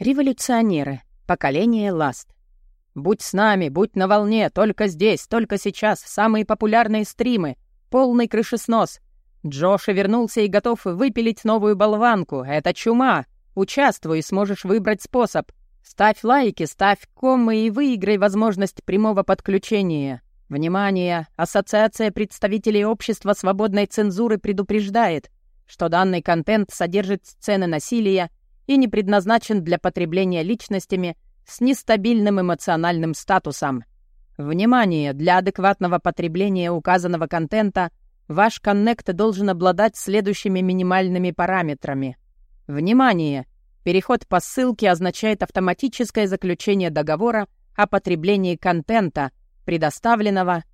Революционеры. Поколение Ласт. Будь с нами, будь на волне, только здесь, только сейчас, самые популярные стримы. Полный крышеснос. Джоша вернулся и готов выпилить новую болванку. Это чума. Участвуй, сможешь выбрать способ. Ставь лайки, ставь коммы и выиграй возможность прямого подключения. Внимание! Ассоциация представителей общества свободной цензуры предупреждает, что данный контент содержит сцены насилия и не предназначен для потребления личностями с нестабильным эмоциональным статусом. Внимание! Для адекватного потребления указанного контента ваш коннект должен обладать следующими минимальными параметрами. Внимание! Переход по ссылке означает автоматическое заключение договора о потреблении контента, предоставленного...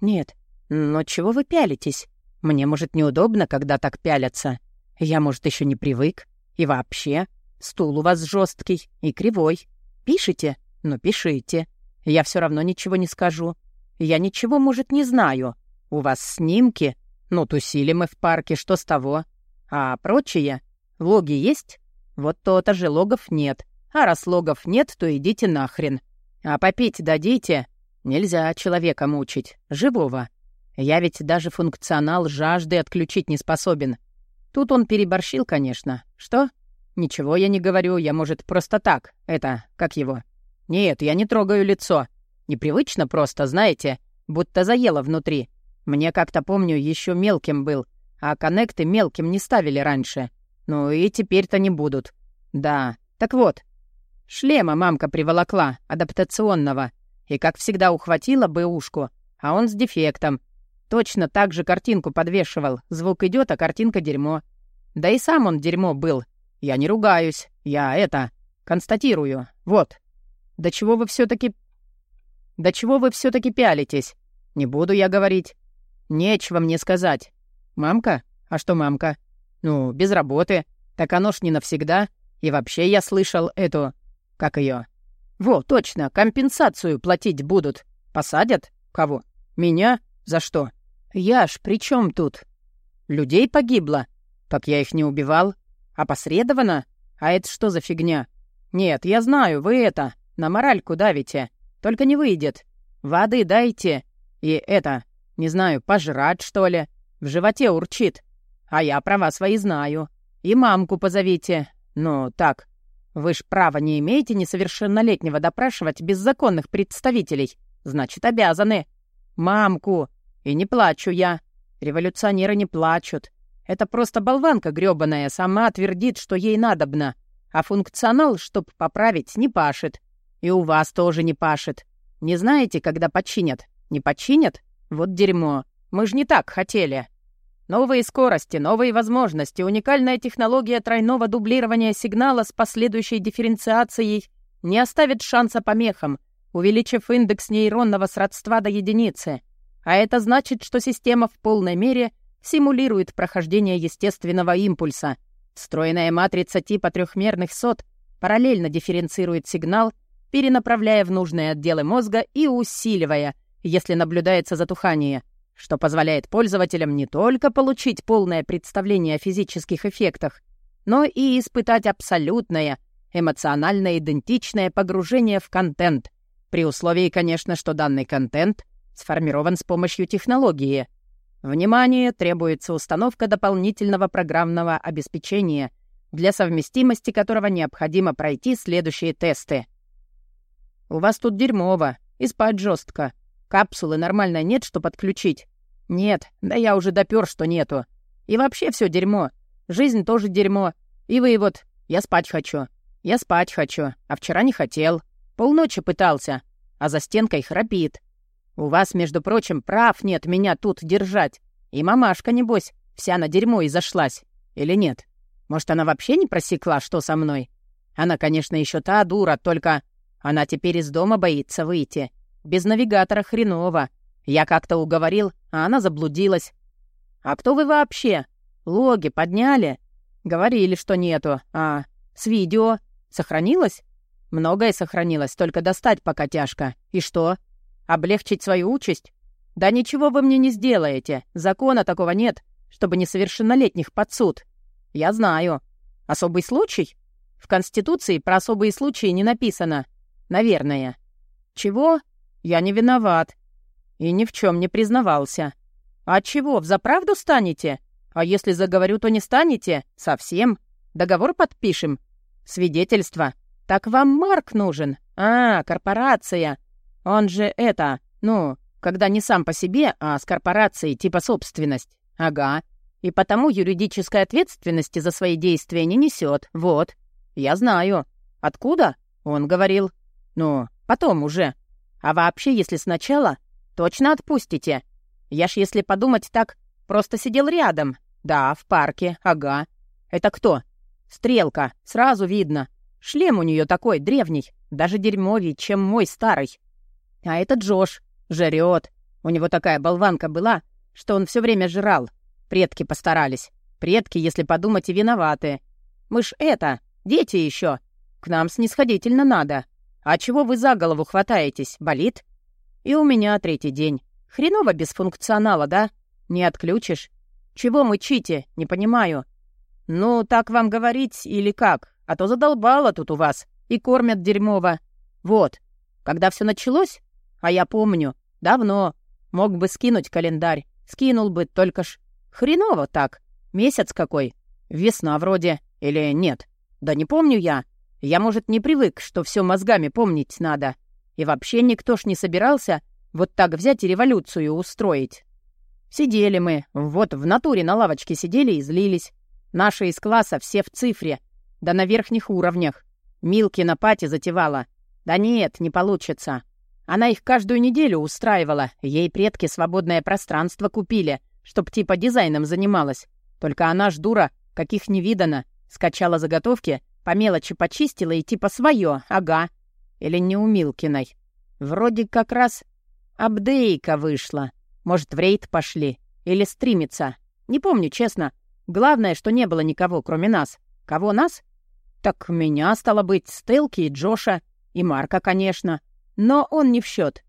Нет, но чего вы пялитесь? Мне, может, неудобно, когда так пялятся. Я, может, еще не привык. И вообще, стул у вас жесткий и кривой. Пишите? Ну, пишите. Я все равно ничего не скажу. Я ничего, может, не знаю. У вас снимки? Ну, тусили мы в парке, что с того? А прочее? Логи есть? Вот то-то же логов нет. А раз логов нет, то идите нахрен. А попить дадите? Нельзя человека мучить. Живого. Я ведь даже функционал жажды отключить не способен. Тут он переборщил, конечно. Что? Ничего я не говорю, я, может, просто так. Это, как его? Нет, я не трогаю лицо. Непривычно просто, знаете, будто заело внутри. Мне как-то помню, еще мелким был, а коннекты мелким не ставили раньше. Ну и теперь-то не будут. Да, так вот. Шлема мамка приволокла, адаптационного. И, как всегда, ухватила бы ушку, а он с дефектом — Точно так же картинку подвешивал. Звук идет, а картинка дерьмо. Да и сам он дерьмо был. Я не ругаюсь. Я это... Констатирую. Вот. До чего вы все таки До чего вы все таки пялитесь? Не буду я говорить. Нечего мне сказать. Мамка? А что мамка? Ну, без работы. Так оно ж не навсегда. И вообще я слышал эту... Как ее? Во, точно, компенсацию платить будут. Посадят? Кого? Меня? За что? «Я ж при чем тут? Людей погибло? Так я их не убивал. Опосредованно? А это что за фигня? Нет, я знаю, вы это, на моральку давите. Только не выйдет. Воды дайте. И это, не знаю, пожрать, что ли. В животе урчит. А я права свои знаю. И мамку позовите. Ну, так. Вы ж права не имеете несовершеннолетнего допрашивать беззаконных представителей. Значит, обязаны. Мамку. И не плачу я. Революционеры не плачут. Это просто болванка грёбаная сама твердит, что ей надобно. А функционал, чтоб поправить, не пашет. И у вас тоже не пашет. Не знаете, когда починят? Не починят? Вот дерьмо. Мы же не так хотели. Новые скорости, новые возможности, уникальная технология тройного дублирования сигнала с последующей дифференциацией не оставит шанса помехам, увеличив индекс нейронного сродства до единицы — а это значит, что система в полной мере симулирует прохождение естественного импульса. Встроенная матрица типа трехмерных сот параллельно дифференцирует сигнал, перенаправляя в нужные отделы мозга и усиливая, если наблюдается затухание, что позволяет пользователям не только получить полное представление о физических эффектах, но и испытать абсолютное, эмоционально идентичное погружение в контент, при условии, конечно, что данный контент сформирован с помощью технологии. Внимание, требуется установка дополнительного программного обеспечения, для совместимости которого необходимо пройти следующие тесты. У вас тут дерьмово, и спать жестко. Капсулы нормально нет, что подключить? Нет, да я уже допер, что нету. И вообще все дерьмо. Жизнь тоже дерьмо. И вы вот, я спать хочу. Я спать хочу, а вчера не хотел. Полночи пытался, а за стенкой храпит. У вас, между прочим, прав нет меня тут держать. И мамашка, небось, вся на дерьмо и зашлась. Или нет? Может, она вообще не просекла, что со мной? Она, конечно, еще та дура, только она теперь из дома боится выйти. Без навигатора хреново. Я как-то уговорил, а она заблудилась. А кто вы вообще? Логи подняли? Говорили, что нету. А, с видео. Сохранилось? Многое сохранилось, только достать пока тяжко. И что? Облегчить свою участь? Да ничего вы мне не сделаете. Закона такого нет, чтобы несовершеннолетних под суд. Я знаю. Особый случай? В Конституции про особые случаи не написано. Наверное. Чего? Я не виноват. И ни в чем не признавался. А чего, взаправду станете? А если заговорю, то не станете? Совсем? Договор подпишем? Свидетельство? Так вам Марк нужен. А, корпорация. Он же это, ну, когда не сам по себе, а с корпорацией типа собственность. Ага. И потому юридической ответственности за свои действия не несет. Вот. Я знаю. Откуда? Он говорил. Ну, потом уже. А вообще, если сначала, точно отпустите. Я ж, если подумать так, просто сидел рядом. Да, в парке, ага. Это кто? Стрелка, сразу видно. Шлем у нее такой, древний, даже дерьмовей, чем мой старый. А это Джош, жрет. У него такая болванка была, что он все время жрал. Предки постарались. Предки, если подумать, и виноваты. Мы ж это, дети еще. К нам снисходительно надо. А чего вы за голову хватаетесь? Болит? И у меня третий день. Хреново без функционала, да? Не отключишь. Чего мычите? Не понимаю. Ну, так вам говорить или как? А то задолбало тут у вас. И кормят дерьмово. Вот. Когда все началось? А я помню. Давно. Мог бы скинуть календарь. Скинул бы, только ж... Хреново так. Месяц какой. Весна вроде. Или нет. Да не помню я. Я, может, не привык, что все мозгами помнить надо. И вообще никто ж не собирался вот так взять и революцию устроить. Сидели мы, вот в натуре на лавочке сидели и злились. Наши из класса все в цифре, да на верхних уровнях. Милки на пати затевала. Да нет, не получится. Она их каждую неделю устраивала, ей предки свободное пространство купили, чтоб типа дизайном занималась. Только она ж дура, каких не видано. Скачала заготовки по мелочи почистила и типа свое, ага. Или не у Милкиной. Вроде как раз апдейка вышла. Может, в рейд пошли. Или стримиться. Не помню, честно. Главное, что не было никого, кроме нас. Кого нас? Так меня, стало быть, Стелки и Джоша. И Марка, конечно. Но он не в счет.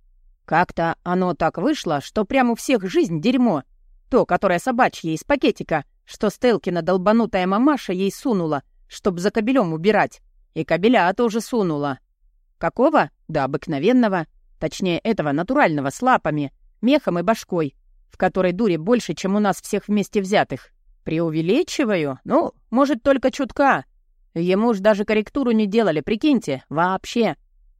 Как-то оно так вышло, что прямо у всех жизнь дерьмо. То, которое собачье из пакетика, что Стелкина долбанутая мамаша ей сунула — чтоб за кобелем убирать. И кобеля тоже сунула. Какого? Да обыкновенного. Точнее, этого натурального, с лапами, мехом и башкой, в которой дури больше, чем у нас всех вместе взятых. Преувеличиваю? Ну, может, только чутка. Ему ж даже корректуру не делали, прикиньте, вообще.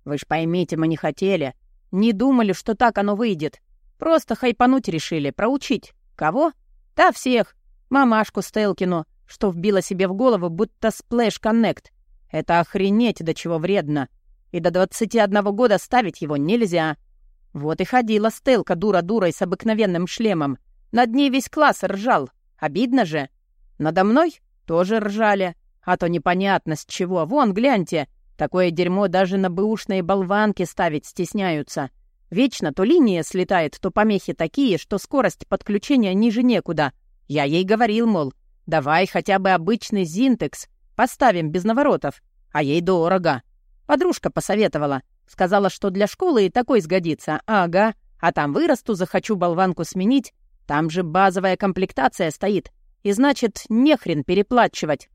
Вы ж поймите, мы не хотели. Не думали, что так оно выйдет. Просто хайпануть решили, проучить. Кого? Да всех. Мамашку Стелкину, что вбило себе в голову, будто Splash Connect. Это охренеть, до чего вредно. И до 21 года ставить его нельзя. Вот и ходила Стелка дура-дурой с обыкновенным шлемом. Над ней весь класс ржал. Обидно же. Надо мной тоже ржали. А то непонятно с чего. Вон, гляньте. Такое дерьмо даже на бэушные болванки ставить стесняются. Вечно то линия слетает, то помехи такие, что скорость подключения ниже некуда. Я ей говорил, мол, Давай хотя бы обычный Зинтекс. Поставим без наворотов. А ей дорого. Подружка посоветовала. Сказала, что для школы и такой сгодится. Ага. А там вырасту, захочу болванку сменить. Там же базовая комплектация стоит. И значит, нехрен переплачивать.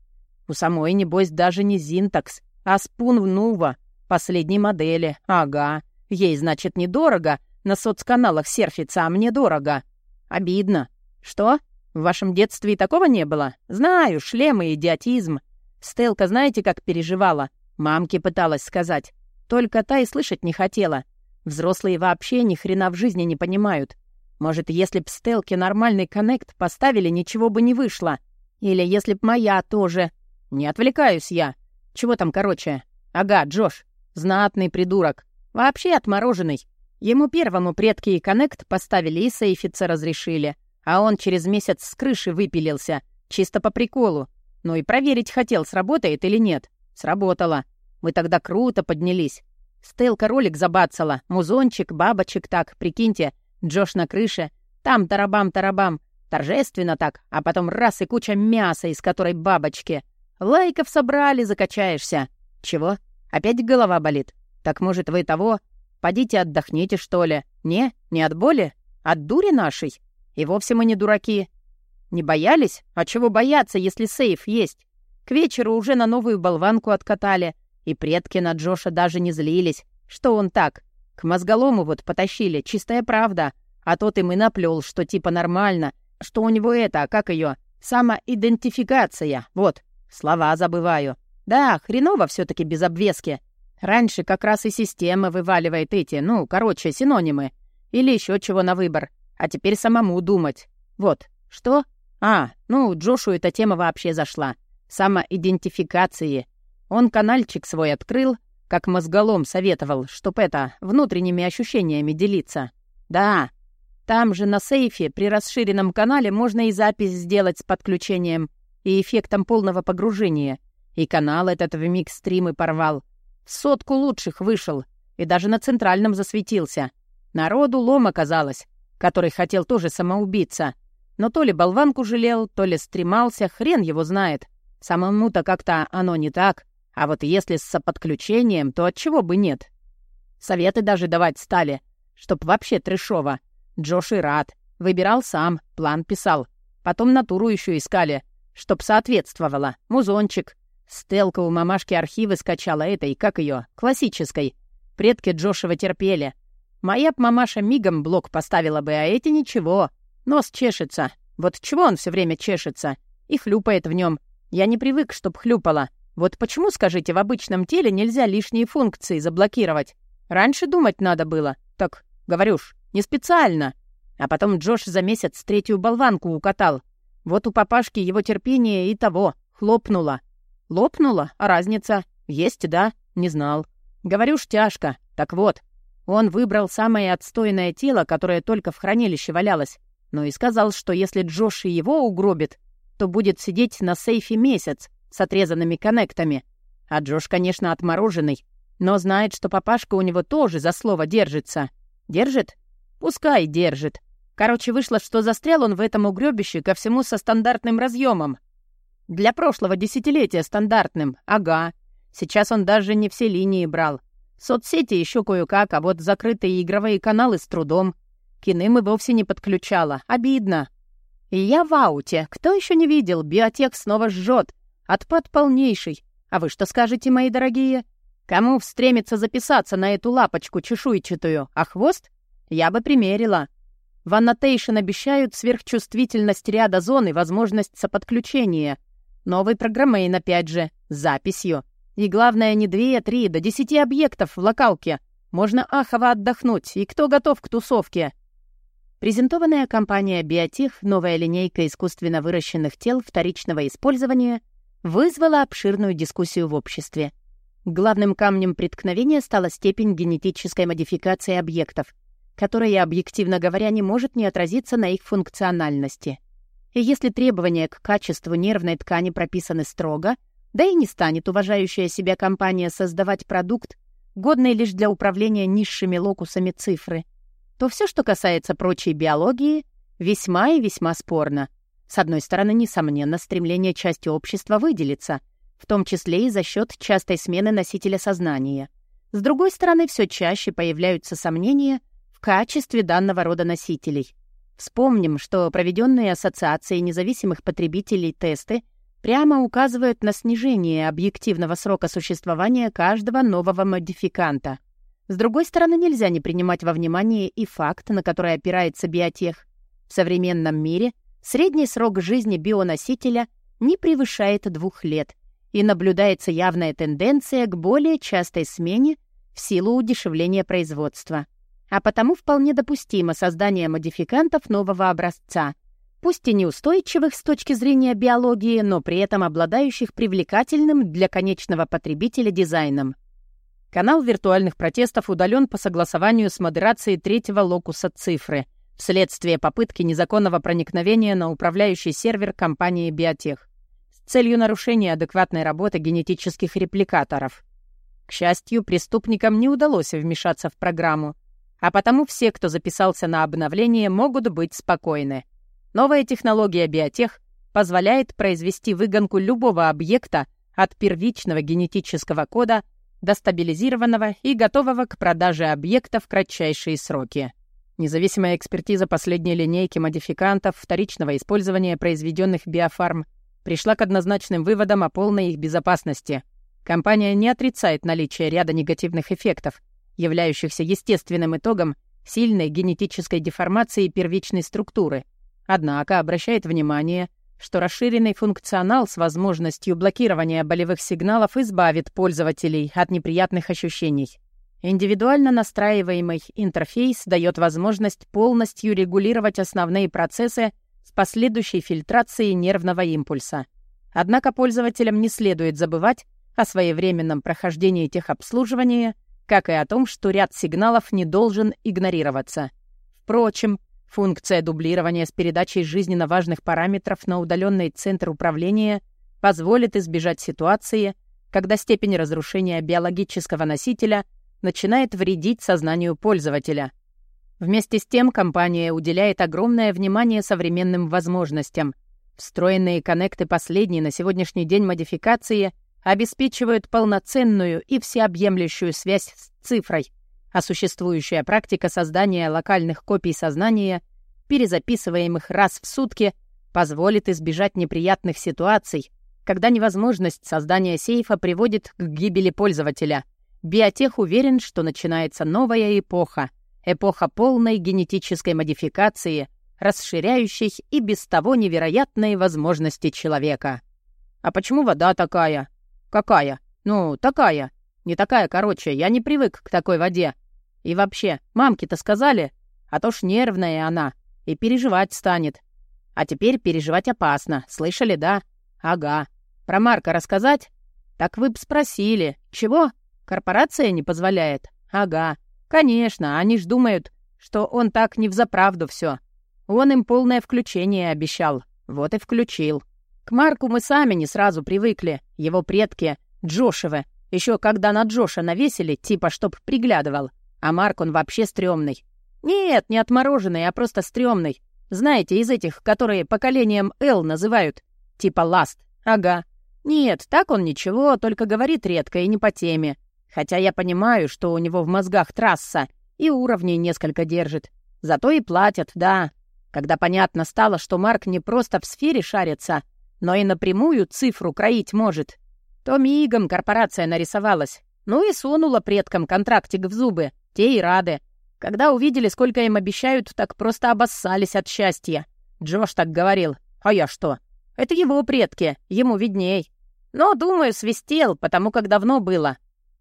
У самой, небось, даже не Зинтекс, а Спун Нува. Последней модели. Ага. Ей, значит, недорого. На соцканалах серфится, а мне дорого. Обидно. Что? В вашем детстве и такого не было? Знаю, шлемы и идиотизм. Стелка знаете, как переживала? Мамке пыталась сказать. Только та и слышать не хотела. Взрослые вообще ни хрена в жизни не понимают. Может, если б Стелке нормальный коннект поставили, ничего бы не вышло. Или если б моя тоже. Не отвлекаюсь я. Чего там короче? Ага, Джош. Знатный придурок. Вообще отмороженный. Ему первому предки и коннект поставили и сейфиться разрешили. А он через месяц с крыши выпилился, чисто по приколу. Ну и проверить хотел, сработает или нет. Сработало. Мы тогда круто поднялись. Стелка ролик забацала, музончик, бабочек так, прикиньте. Джош на крыше, там тарабам-тарабам. Торжественно так, а потом раз и куча мяса, из которой бабочки. Лайков собрали, закачаешься. Чего? Опять голова болит? Так может вы того? Подите отдохните, что ли? Не? Не от боли? От дури нашей? И вовсе мы не дураки. Не боялись? А чего бояться, если сейф есть? К вечеру уже на новую болванку откатали, и предки на Джоша даже не злились, что он так. К мозголому вот потащили, чистая правда. А тот им и наплел, что типа нормально, что у него это, как ее, самоидентификация. Вот, слова забываю. Да, хреново все таки без обвески. Раньше как раз и система вываливает эти, ну, короче, синонимы. Или еще чего на выбор. А теперь самому думать. Вот, что? А, ну, Джошу эта тема вообще зашла. Самоидентификации. Он канальчик свой открыл, как мозголом советовал, чтоб это, внутренними ощущениями делиться. Да, там же на сейфе при расширенном канале можно и запись сделать с подключением и эффектом полного погружения. И канал этот в микс стримы порвал. В сотку лучших вышел. И даже на центральном засветился. Народу лом оказалось, который хотел тоже самоубиться. Но то ли болванку жалел, то ли стремался, хрен его знает. Самому-то как-то оно не так. А вот если с соподключением, то от чего бы нет? Советы даже давать стали, чтоб вообще трешово. Джош и рад. Выбирал сам, план писал. Потом натуру еще искали, чтоб соответствовало. Музончик. Стелка у мамашки архивы скачала этой, как ее, классической. Предки Джошева терпели. Моя б мамаша мигом блок поставила бы, а эти ничего. Нос чешется. Вот чего он все время чешется? И хлюпает в нем. Я не привык, чтоб хлюпала. Вот почему, скажите, в обычном теле нельзя лишние функции заблокировать? Раньше думать надо было. Так, говорю ж, не специально. А потом Джош за месяц третью болванку укатал. Вот у папашки его терпение и того, хлопнуло. Лопнуло? А разница? Есть, да? Не знал. Говорю ж, тяжко. Так вот, он выбрал самое отстойное тело, которое только в хранилище валялось. Но и сказал, что если Джош и его угробит, то будет сидеть на сейфе месяц с отрезанными коннектами. А Джош, конечно, отмороженный, но знает, что папашка у него тоже за слово держится. Держит? Пускай держит. Короче, вышло, что застрял он в этом угрёбище ко всему со стандартным разъемом. Для прошлого десятилетия стандартным, ага. Сейчас он даже не все линии брал. Соцсети еще кое-как, а вот закрытые игровые каналы с трудом. Киным и вовсе не подключала. Обидно. И я в ауте. Кто еще не видел? Биотек снова жжет. Отпад полнейший. А вы что скажете, мои дорогие? Кому встремится записаться на эту лапочку чешуйчатую, а хвост? Я бы примерила. В Annotation обещают сверхчувствительность ряда зон и возможность соподключения. Новый программейн, опять же, с записью. И главное, не две, а три, до десяти объектов в локалке. Можно ахово отдохнуть. И кто готов к тусовке? Презентованная компания «Биотех» новая линейка искусственно выращенных тел вторичного использования вызвала обширную дискуссию в обществе. Главным камнем преткновения стала степень генетической модификации объектов, которая, объективно говоря, не может не отразиться на их функциональности. И если требования к качеству нервной ткани прописаны строго, да и не станет уважающая себя компания создавать продукт, годный лишь для управления низшими локусами цифры, то все, что касается прочей биологии, весьма и весьма спорно. С одной стороны, несомненно, стремление части общества выделиться, в том числе и за счет частой смены носителя сознания. С другой стороны, все чаще появляются сомнения качестве данного рода носителей. Вспомним, что проведенные Ассоциацией независимых потребителей тесты прямо указывают на снижение объективного срока существования каждого нового модификанта. С другой стороны, нельзя не принимать во внимание и факт, на который опирается биотех. В современном мире средний срок жизни бионосителя не превышает двух лет, и наблюдается явная тенденция к более частой смене в силу удешевления производства а потому вполне допустимо создание модификантов нового образца, пусть и неустойчивых с точки зрения биологии, но при этом обладающих привлекательным для конечного потребителя дизайном. Канал виртуальных протестов удален по согласованию с модерацией третьего локуса цифры вследствие попытки незаконного проникновения на управляющий сервер компании «Биотех» с целью нарушения адекватной работы генетических репликаторов. К счастью, преступникам не удалось вмешаться в программу, а потому все, кто записался на обновление, могут быть спокойны. Новая технология биотех позволяет произвести выгонку любого объекта от первичного генетического кода до стабилизированного и готового к продаже объекта в кратчайшие сроки. Независимая экспертиза последней линейки модификантов вторичного использования произведенных биофарм пришла к однозначным выводам о полной их безопасности. Компания не отрицает наличие ряда негативных эффектов, являющихся естественным итогом сильной генетической деформации первичной структуры. Однако обращает внимание, что расширенный функционал с возможностью блокирования болевых сигналов избавит пользователей от неприятных ощущений. Индивидуально настраиваемый интерфейс дает возможность полностью регулировать основные процессы с последующей фильтрацией нервного импульса. Однако пользователям не следует забывать о своевременном прохождении техобслуживания, как и о том, что ряд сигналов не должен игнорироваться. Впрочем, функция дублирования с передачей жизненно важных параметров на удаленный центр управления позволит избежать ситуации, когда степень разрушения биологического носителя – начинает вредить сознанию пользователя. Вместе с тем компания уделяет огромное внимание современным возможностям. Встроенные коннекты последней на сегодняшний день модификации обеспечивают полноценную и всеобъемлющую связь с цифрой, а существующая практика создания локальных копий сознания, перезаписываемых раз в сутки, позволит избежать неприятных ситуаций, когда невозможность создания сейфа приводит к гибели пользователя — Биотех уверен, что начинается новая эпоха. Эпоха полной генетической модификации, расширяющей и без того невероятные возможности человека. А почему вода такая? Какая? Ну, такая. Не такая, короче, я не привык к такой воде. И вообще, мамки-то сказали, а то ж нервная она, и переживать станет. А теперь переживать опасно, слышали, да? Ага. Про Марка рассказать? Так вы б спросили. Чего? Корпорация не позволяет? Ага. Конечно, они ж думают, что он так не взаправду все. Он им полное включение обещал. Вот и включил. К Марку мы сами не сразу привыкли. Его предки, Джошевы, еще когда на Джоша навесили, типа чтоб приглядывал. А Марк он вообще стрёмный. Нет, не отмороженный, а просто стрёмный. Знаете, из этих, которые поколением Л называют. Типа Ласт. Ага. Нет, так он ничего, только говорит редко и не по теме. Хотя я понимаю, что у него в мозгах трасса и уровней несколько держит. Зато и платят, да. Когда понятно стало, что Марк не просто в сфере шарится, но и напрямую цифру кроить может, то мигом корпорация нарисовалась. Ну и сунула предкам контрактик в зубы. Те и рады. Когда увидели, сколько им обещают, так просто обоссались от счастья. Джош так говорил. А я что? Это его предки, ему видней. Но, думаю, свистел, потому как давно было.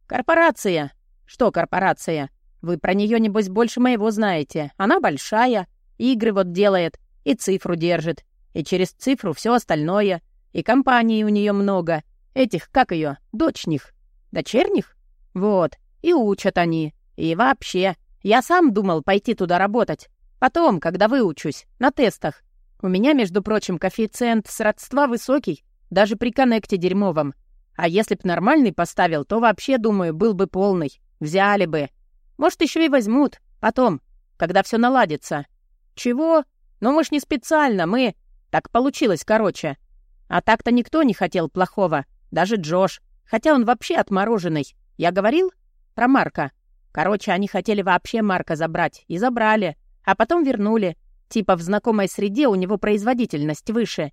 «Корпорация!» «Что корпорация? Вы про нее, небось, больше моего знаете. Она большая, игры вот делает, и цифру держит, и через цифру все остальное, и компаний у нее много. Этих, как ее, дочних? Дочерних? Вот, и учат они. И вообще, я сам думал пойти туда работать. Потом, когда выучусь, на тестах. У меня, между прочим, коэффициент сродства высокий, даже при коннекте дерьмовом. А если б нормальный поставил, то вообще, думаю, был бы полный. Взяли бы. Может, еще и возьмут. Потом, когда все наладится. Чего? Ну мы ж не специально, мы... Так получилось, короче. А так-то никто не хотел плохого. Даже Джош. Хотя он вообще отмороженный. Я говорил? Про Марка. Короче, они хотели вообще Марка забрать. И забрали. А потом вернули. Типа в знакомой среде у него производительность выше.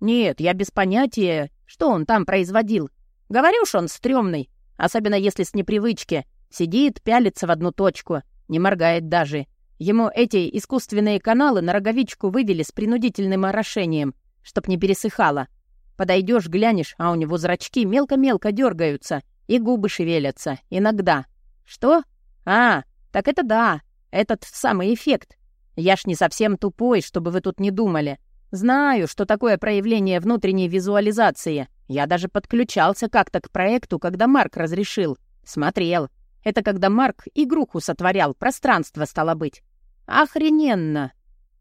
Нет, я без понятия, что он там производил. Говорю он стрёмный, особенно если с непривычки. Сидит, пялится в одну точку, не моргает даже. Ему эти искусственные каналы на роговичку вывели с принудительным орошением, чтоб не пересыхало. Подойдешь, глянешь, а у него зрачки мелко-мелко дергаются, и губы шевелятся, иногда. Что? А, так это да, этот самый эффект. Я ж не совсем тупой, чтобы вы тут не думали. Знаю, что такое проявление внутренней визуализации — я даже подключался как-то к проекту, когда Марк разрешил. Смотрел. Это когда Марк игруху сотворял, пространство стало быть. Охрененно!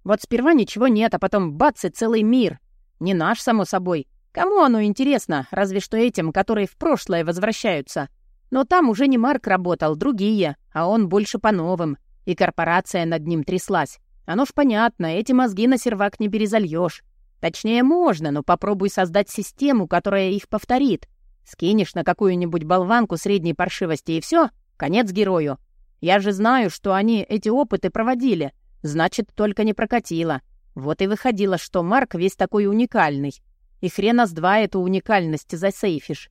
Вот сперва ничего нет, а потом бац и целый мир. Не наш, само собой. Кому оно интересно, разве что этим, которые в прошлое возвращаются. Но там уже не Марк работал, другие, а он больше по новым. И корпорация над ним тряслась. Оно ж понятно, эти мозги на сервак не перезальешь. Точнее, можно, но попробуй создать систему, которая их повторит. Скинешь на какую-нибудь болванку средней паршивости, и все, конец герою. Я же знаю, что они эти опыты проводили. Значит, только не прокатило. Вот и выходило, что Марк весь такой уникальный. и хрена с два эту уникальность засейфишь.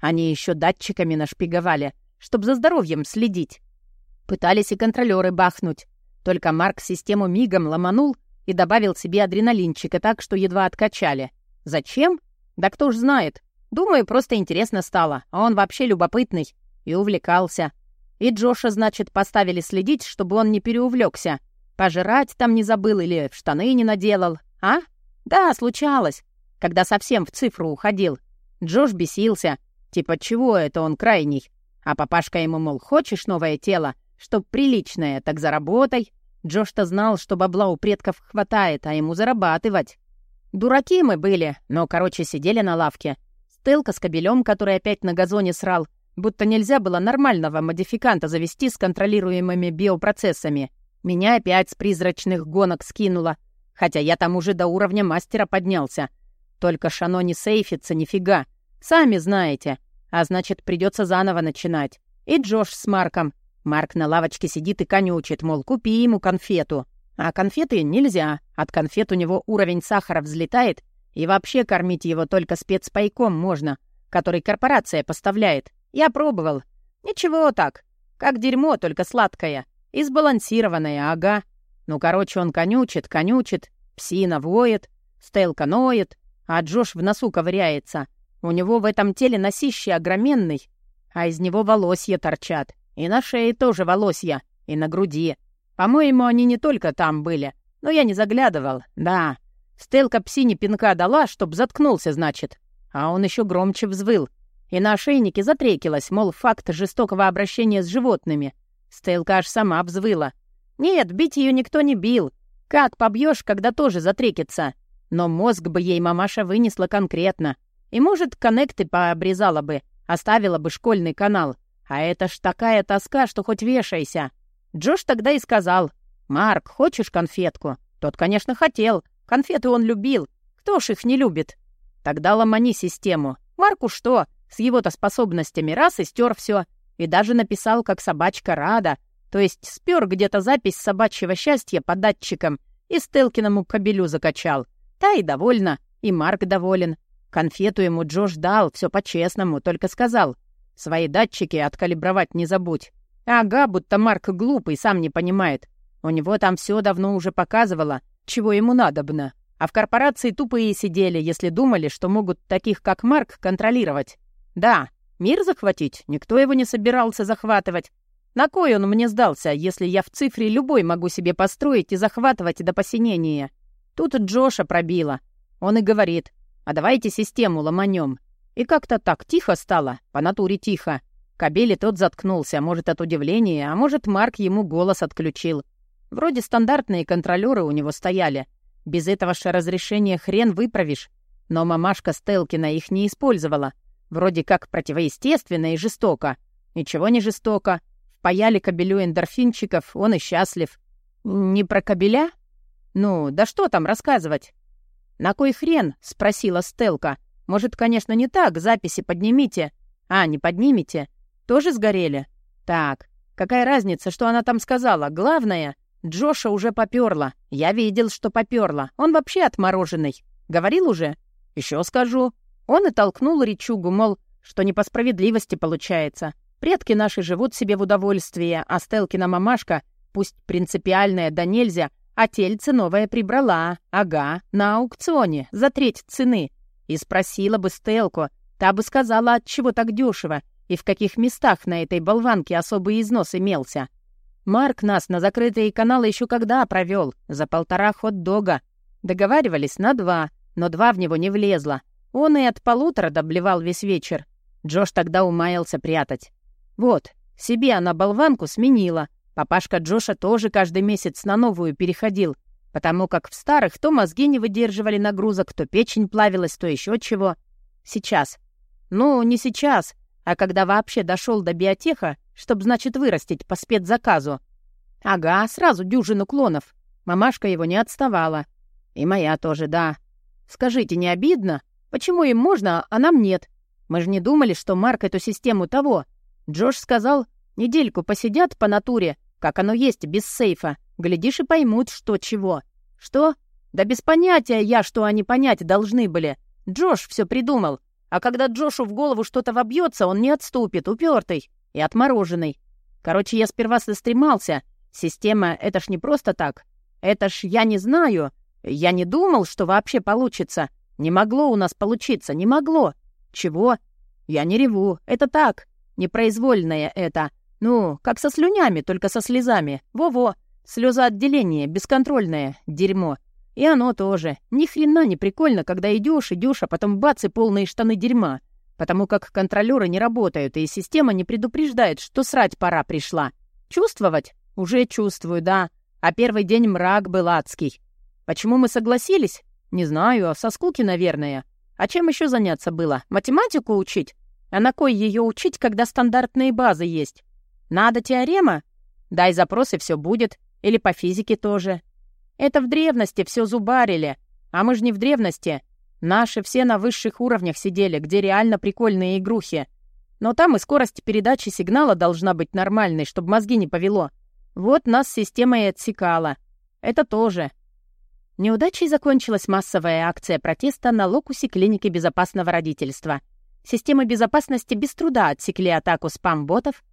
Они еще датчиками нашпиговали, чтоб за здоровьем следить. Пытались и контролеры бахнуть. Только Марк систему мигом ломанул и добавил себе адреналинчика так, что едва откачали. Зачем? Да кто ж знает. Думаю, просто интересно стало, а он вообще любопытный. И увлекался. И Джоша, значит, поставили следить, чтобы он не переувлекся. Пожрать там не забыл или в штаны не наделал. А? Да, случалось. Когда совсем в цифру уходил. Джош бесился. Типа, чего это он крайний? А папашка ему, мол, хочешь новое тело? Чтоб приличное, так заработай. Джош-то знал, что бабла у предков хватает, а ему зарабатывать. Дураки мы были, но, короче, сидели на лавке. Стелка с кобелем, который опять на газоне срал, будто нельзя было нормального модификанта завести с контролируемыми биопроцессами. Меня опять с призрачных гонок скинуло, хотя я там уже до уровня мастера поднялся. Только Шано не сейфится нифига. Сами знаете. А значит, придется заново начинать. И Джош с Марком. Марк на лавочке сидит и конючит, мол, купи ему конфету. А конфеты нельзя. От конфет у него уровень сахара взлетает, и вообще кормить его только спецпайком можно, который корпорация поставляет. Я пробовал. Ничего так. Как дерьмо, только сладкое. И сбалансированное, ага. Ну, короче, он конючит, конючит, псина воет, стелка ноет, а Джош в носу ковыряется. У него в этом теле носище огроменный, а из него волосья торчат. И на шее тоже волосья, и на груди. По-моему, они не только там были, но я не заглядывал, да. Стелка псине пинка дала, чтоб заткнулся, значит. А он еще громче взвыл. И на ошейнике затрекилась, мол, факт жестокого обращения с животными. Стелка аж сама взвыла. Нет, бить ее никто не бил. Как побьешь, когда тоже затрекится? Но мозг бы ей мамаша вынесла конкретно. И, может, коннекты пообрезала бы, оставила бы школьный канал. А это ж такая тоска, что хоть вешайся. Джош тогда и сказал, «Марк, хочешь конфетку?» Тот, конечно, хотел. Конфеты он любил. Кто ж их не любит? Тогда ломани систему. Марку что? С его-то способностями раз и стер все. И даже написал, как собачка рада. То есть спер где-то запись собачьего счастья по датчикам и Стелкиному кабелю закачал. Та и довольна, и Марк доволен. Конфету ему Джош дал, все по-честному, только сказал. Свои датчики откалибровать не забудь. Ага, будто Марк глупый, сам не понимает. У него там все давно уже показывало, чего ему надобно. А в корпорации тупые сидели, если думали, что могут таких, как Марк, контролировать. Да, мир захватить никто его не собирался захватывать. На кой он мне сдался, если я в цифре любой могу себе построить и захватывать до посинения? Тут Джоша пробило. Он и говорит, а давайте систему ломанем. И как-то так тихо стало, по натуре тихо. Кабели тот заткнулся, может, от удивления, а может, Марк ему голос отключил. Вроде стандартные контролеры у него стояли. Без этого же разрешения хрен выправишь. Но мамашка Стелкина их не использовала. Вроде как противоестественно и жестоко. Ничего не жестоко. Впаяли кабелю эндорфинчиков, он и счастлив. Не про кабеля? «Ну, да что там рассказывать?» «На кой хрен?» — спросила Стелка. «Может, конечно, не так, записи поднимите». «А, не поднимите? Тоже сгорели?» «Так, какая разница, что она там сказала? Главное, Джоша уже попёрла. Я видел, что попёрла. Он вообще отмороженный. Говорил уже? Еще скажу». Он и толкнул речугу, мол, что не по справедливости получается. Предки наши живут себе в удовольствии, а Стелкина мамашка, пусть принципиальная да нельзя, а тельце новое прибрала, ага, на аукционе, за треть цены. И спросила бы Стелку, та бы сказала, от чего так дешево и в каких местах на этой болванке особый износ имелся. Марк нас на закрытые каналы еще когда провел За полтора хот-дога. Договаривались на два, но два в него не влезло. Он и от полутора доблевал весь вечер. Джош тогда умаялся прятать. Вот, себе она болванку сменила, Папашка Джоша тоже каждый месяц на новую переходил, потому как в старых то мозги не выдерживали нагрузок, то печень плавилась, то еще чего. Сейчас. Ну, не сейчас, а когда вообще дошел до биотеха, чтоб, значит, вырастить по спецзаказу. Ага, сразу дюжину клонов. Мамашка его не отставала. И моя тоже, да. Скажите, не обидно? Почему им можно, а нам нет? Мы же не думали, что Марк эту систему того. Джош сказал, недельку посидят по натуре, как оно есть, без сейфа. Глядишь и поймут, что чего. Что? Да без понятия я, что они понять должны были. Джош все придумал. А когда Джошу в голову что-то вобьется, он не отступит, упертый и отмороженный. Короче, я сперва застремался. Система — это ж не просто так. Это ж я не знаю. Я не думал, что вообще получится. Не могло у нас получиться, не могло. Чего? Я не реву. Это так. Непроизвольное это. Ну, как со слюнями, только со слезами. Во-во. Слезоотделение, бесконтрольное. Дерьмо. И оно тоже. Ни хрена не прикольно, когда идешь, идешь, а потом бац и полные штаны дерьма. Потому как контролеры не работают, и система не предупреждает, что срать пора пришла. Чувствовать? Уже чувствую, да. А первый день мрак был адский. Почему мы согласились? Не знаю, со скуки, наверное. А чем еще заняться было? Математику учить? А на кой ее учить, когда стандартные базы есть? Надо теорема? Дай запрос, и все будет. Или по физике тоже. Это в древности все зубарили. А мы же не в древности. Наши все на высших уровнях сидели, где реально прикольные игрухи. Но там и скорость передачи сигнала должна быть нормальной, чтобы мозги не повело. Вот нас система и отсекала. Это тоже. Неудачей закончилась массовая акция протеста на локусе клиники безопасного родительства. Системы безопасности без труда отсекли атаку спам-ботов,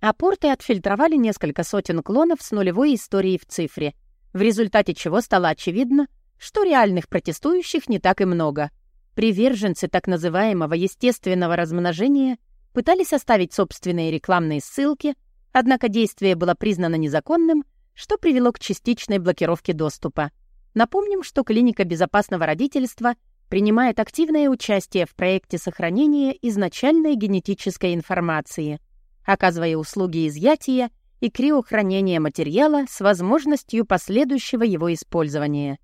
а порты отфильтровали несколько сотен клонов с нулевой историей в цифре, в результате чего стало очевидно, что реальных протестующих не так и много. Приверженцы так называемого естественного размножения пытались оставить собственные рекламные ссылки, однако действие было признано незаконным, что привело к частичной блокировке доступа. Напомним, что клиника безопасного родительства принимает активное участие в проекте сохранения изначальной генетической информации, оказывая услуги изъятия и криохранения материала с возможностью последующего его использования.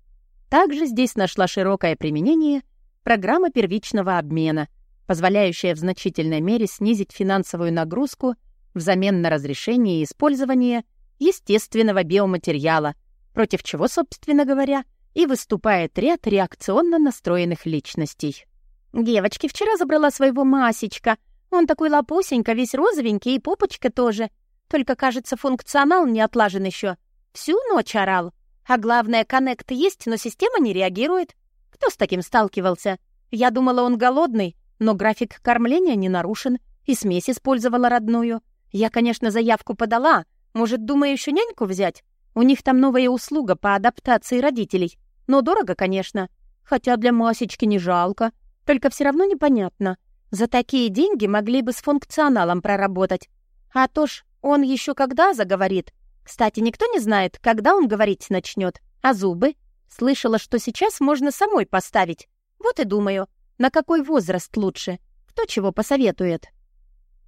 Также здесь нашла широкое применение программа первичного обмена, позволяющая в значительной мере снизить финансовую нагрузку взамен на разрешение использования естественного биоматериала – против чего, собственно говоря, и выступает ряд реакционно настроенных личностей. «Девочки, вчера забрала своего Масечка. Он такой лопусенько, весь розовенький, и попочка тоже. Только, кажется, функционал не отлажен еще. Всю ночь орал. А главное, коннект есть, но система не реагирует. Кто с таким сталкивался? Я думала, он голодный, но график кормления не нарушен, и смесь использовала родную. Я, конечно, заявку подала. Может, думаю, еще няньку взять? У них там новая услуга по адаптации родителей. Но дорого, конечно. Хотя для Масечки не жалко. Только все равно непонятно. За такие деньги могли бы с функционалом проработать. А то ж он еще когда заговорит? Кстати, никто не знает, когда он говорить начнет. А зубы? Слышала, что сейчас можно самой поставить. Вот и думаю, на какой возраст лучше? Кто чего посоветует?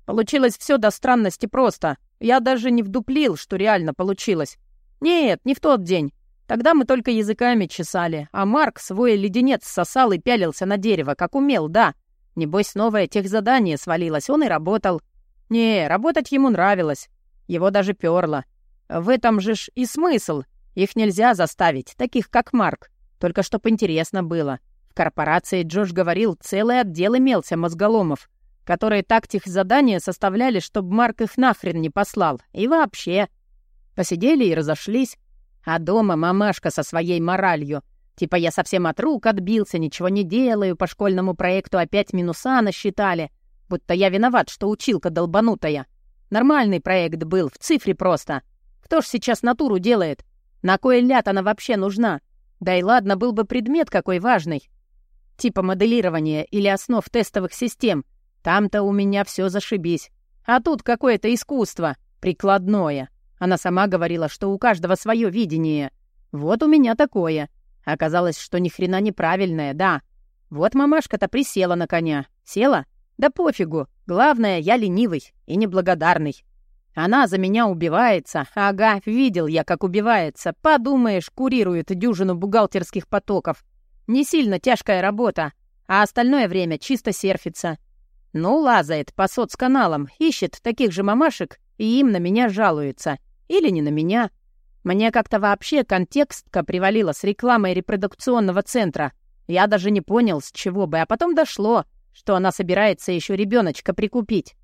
Получилось все до странности просто. Я даже не вдуплил, что реально получилось. «Нет, не в тот день. Тогда мы только языками чесали, а Марк свой леденец сосал и пялился на дерево, как умел, да. Небось, новое техзадание свалилось, он и работал. Не, работать ему нравилось. Его даже пёрло. В этом же ж и смысл. Их нельзя заставить, таких как Марк. Только чтоб интересно было. В корпорации Джош говорил, целый отдел имелся мозголомов, которые так техзадания составляли, чтобы Марк их нахрен не послал. И вообще... Посидели и разошлись. А дома мамашка со своей моралью. Типа я совсем от рук отбился, ничего не делаю, по школьному проекту опять минуса насчитали. Будто я виноват, что училка долбанутая. Нормальный проект был, в цифре просто. Кто ж сейчас натуру делает? На кой ляд она вообще нужна? Да и ладно, был бы предмет какой важный. Типа моделирования или основ тестовых систем. Там-то у меня все зашибись. А тут какое-то искусство, прикладное. Она сама говорила, что у каждого свое видение. Вот у меня такое. Оказалось, что ни хрена неправильное, да. Вот мамашка-то присела на коня. Села? Да пофигу. Главное, я ленивый и неблагодарный. Она за меня убивается. Ага, видел я, как убивается. Подумаешь, курирует дюжину бухгалтерских потоков. Не сильно тяжкая работа, а остальное время чисто серфится. Ну, лазает по соцканалам, ищет таких же мамашек и им на меня жалуется. Или не на меня. Мне как-то вообще контекстка привалила с рекламой репродукционного центра. Я даже не понял, с чего бы, а потом дошло, что она собирается еще ребеночка прикупить.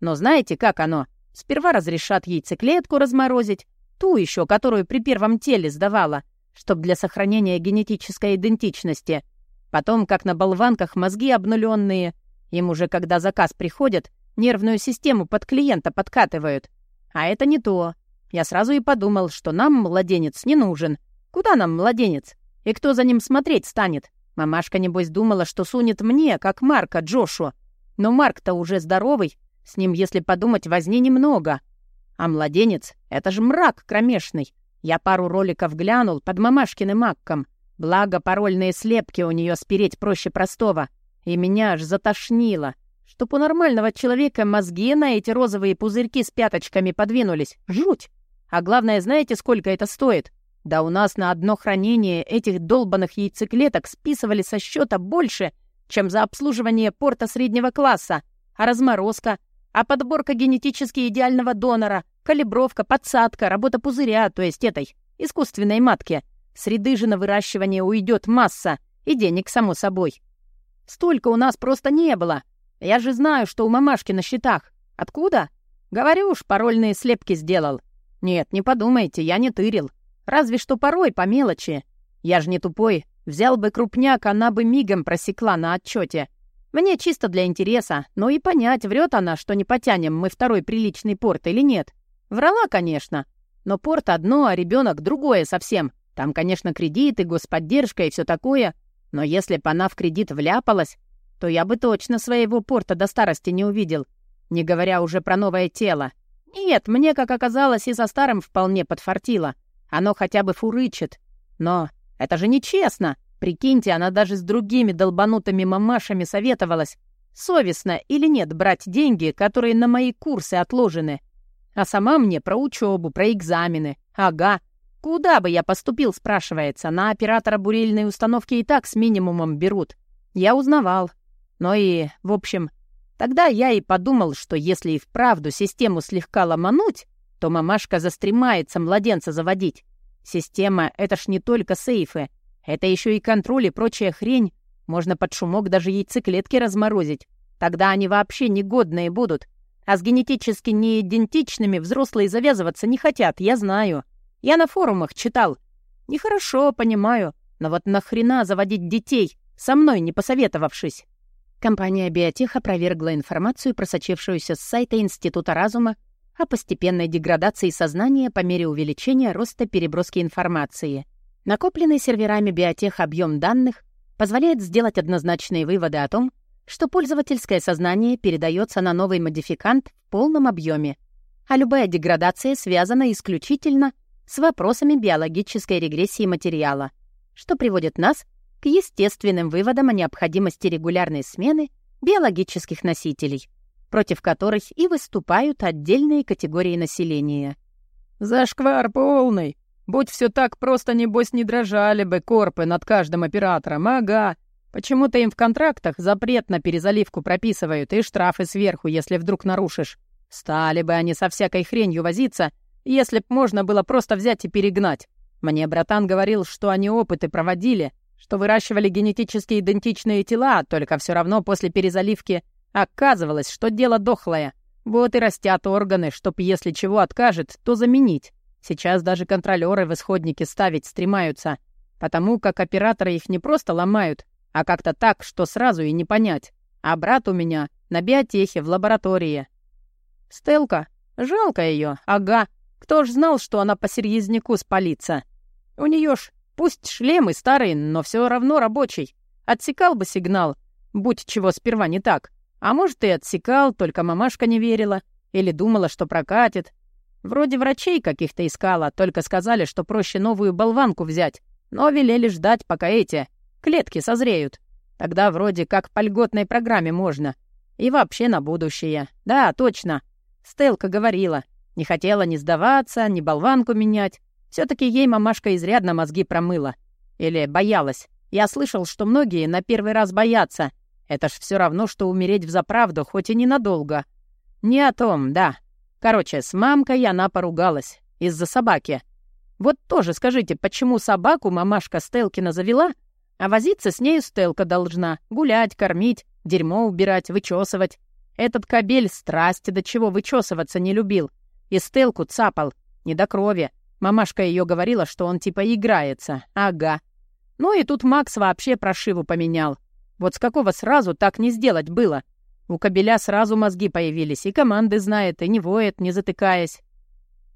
Но знаете, как оно? Сперва разрешат яйцеклетку разморозить, ту еще, которую при первом теле сдавала, чтоб для сохранения генетической идентичности. Потом, как на болванках, мозги обнуленные. Им уже, когда заказ приходит, нервную систему под клиента подкатывают. А это не то. Я сразу и подумал, что нам младенец не нужен. Куда нам младенец? И кто за ним смотреть станет? Мамашка, небось, думала, что сунет мне, как Марка Джошу. Но Марк-то уже здоровый, с ним, если подумать, возни немного. А младенец — это же мрак кромешный. Я пару роликов глянул под мамашкиным макком. Благо, парольные слепки у нее спереть проще простого. И меня аж затошнило. Чтоб у нормального человека мозги на эти розовые пузырьки с пяточками подвинулись. Жуть! А главное, знаете, сколько это стоит? Да у нас на одно хранение этих долбанных яйцеклеток списывали со счета больше, чем за обслуживание порта среднего класса. А разморозка, а подборка генетически идеального донора, калибровка, подсадка, работа пузыря, то есть этой, искусственной матки — Среды же на выращивание уйдет масса, и денег, само собой. Столько у нас просто не было. Я же знаю, что у мамашки на счетах. Откуда? Говорю уж, парольные слепки сделал. Нет, не подумайте, я не тырил. Разве что порой по мелочи. Я же не тупой. Взял бы крупняк, она бы мигом просекла на отчете. Мне чисто для интереса, но и понять, врет она, что не потянем мы второй приличный порт или нет. Врала, конечно. Но порт одно, а ребенок другое совсем. Там, конечно, кредиты, господдержка и все такое, но если б она в кредит вляпалась, то я бы точно своего порта до старости не увидел, не говоря уже про новое тело. Нет, мне, как оказалось, и со старым вполне подфартило. Оно хотя бы фурычит. Но это же нечестно. Прикиньте, она даже с другими долбанутыми мамашами советовалась. Совестно или нет брать деньги, которые на мои курсы отложены. А сама мне про учебу, про экзамены. Ага, Куда бы я поступил, спрашивается. На оператора бурильной установки и так с минимумом берут. Я узнавал. Но и, в общем, тогда я и подумал, что если и вправду систему слегка ломануть, то мамашка застремается младенца заводить. Система — это ж не только сейфы. Это еще и контроль и прочая хрень. Можно под шумок даже яйцеклетки разморозить. Тогда они вообще негодные будут. А с генетически неидентичными взрослые завязываться не хотят, я знаю. Я на форумах читал. Нехорошо, понимаю, но вот нахрена заводить детей, со мной не посоветовавшись?» Компания «Биотех» опровергла информацию, просочившуюся с сайта Института разума о постепенной деградации сознания по мере увеличения роста переброски информации. Накопленный серверами «Биотех» объем данных позволяет сделать однозначные выводы о том, что пользовательское сознание передается на новый модификант в полном объеме, а любая деградация связана исключительно с вопросами биологической регрессии материала, что приводит нас к естественным выводам о необходимости регулярной смены биологических носителей, против которых и выступают отдельные категории населения. «Зашквар полный! Будь все так просто, небось, не дрожали бы корпы над каждым оператором, ага!» Почему-то им в контрактах запрет на перезаливку прописывают и штрафы сверху, если вдруг нарушишь. Стали бы они со всякой хренью возиться — если б можно было просто взять и перегнать. Мне братан говорил, что они опыты проводили, что выращивали генетически идентичные тела, только все равно после перезаливки оказывалось, что дело дохлое. Вот и растят органы, чтоб если чего откажет, то заменить. Сейчас даже контролеры в исходнике ставить стремаются, потому как операторы их не просто ломают, а как-то так, что сразу и не понять. А брат у меня на биотехе в лаборатории. Стелка? Жалко ее, ага. Кто ж знал, что она по серьезняку спалится? У нее ж пусть шлем и старый, но все равно рабочий. Отсекал бы сигнал, будь чего сперва не так. А может, и отсекал, только мамашка не верила. Или думала, что прокатит. Вроде врачей каких-то искала, только сказали, что проще новую болванку взять. Но велели ждать, пока эти клетки созреют. Тогда вроде как по льготной программе можно. И вообще на будущее. Да, точно. Стелка говорила. Не хотела ни сдаваться, ни болванку менять. Все таки ей мамашка изрядно мозги промыла. Или боялась. Я слышал, что многие на первый раз боятся. Это ж все равно, что умереть в заправду, хоть и ненадолго. Не о том, да. Короче, с мамкой она поругалась. Из-за собаки. Вот тоже скажите, почему собаку мамашка Стелкина завела, а возиться с нею Стелка должна, гулять, кормить, дерьмо убирать, вычесывать. Этот кобель страсти до чего вычесываться не любил. И стелку цапал. Не до крови. Мамашка ее говорила, что он типа играется. Ага. Ну и тут Макс вообще прошиву поменял. Вот с какого сразу так не сделать было? У кобеля сразу мозги появились, и команды знает, и не воет, не затыкаясь.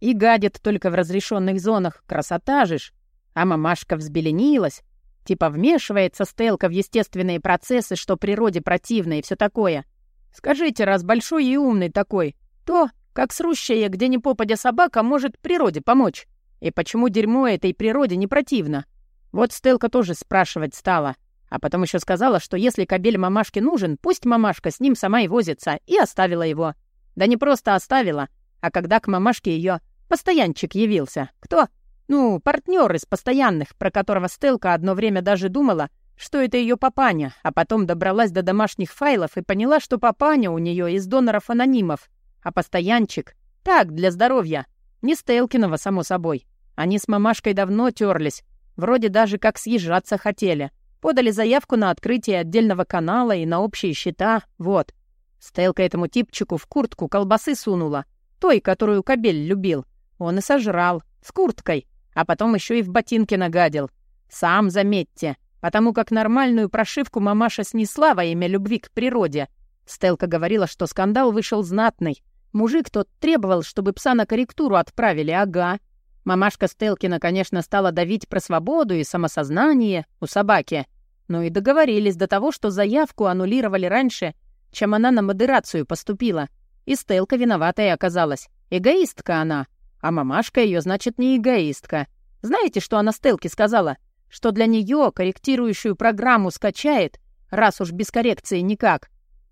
И гадит только в разрешенных зонах. Красота же ж. А мамашка взбеленилась. Типа вмешивается стелка в естественные процессы, что природе противно и все такое. Скажите, раз большой и умный такой, то, как срущая, где ни попадя собака, может природе помочь? И почему дерьмо этой природе не противно? Вот Стелка тоже спрашивать стала. А потом еще сказала, что если кобель мамашке нужен, пусть мамашка с ним сама и возится, и оставила его. Да не просто оставила, а когда к мамашке ее постоянчик явился. Кто? Ну, партнер из постоянных, про которого Стелка одно время даже думала, что это ее папаня, а потом добралась до домашних файлов и поняла, что папаня у нее из доноров-анонимов, а постоянчик — так, для здоровья. Не Стелкинова, само собой. Они с мамашкой давно терлись, вроде даже как съезжаться хотели. Подали заявку на открытие отдельного канала и на общие счета, вот. Стелка этому типчику в куртку колбасы сунула, той, которую кобель любил. Он и сожрал, с курткой, а потом еще и в ботинке нагадил. Сам заметьте, потому как нормальную прошивку мамаша снесла во имя любви к природе. Стелка говорила, что скандал вышел знатный. Мужик тот требовал, чтобы пса на корректуру отправили, ага. Мамашка Стелкина, конечно, стала давить про свободу и самосознание у собаки. Ну и договорились до того, что заявку аннулировали раньше, чем она на модерацию поступила. И Стелка виноватая оказалась. Эгоистка она. А мамашка ее, значит, не эгоистка. Знаете, что она Стелке сказала? Что для нее корректирующую программу скачает, раз уж без коррекции никак.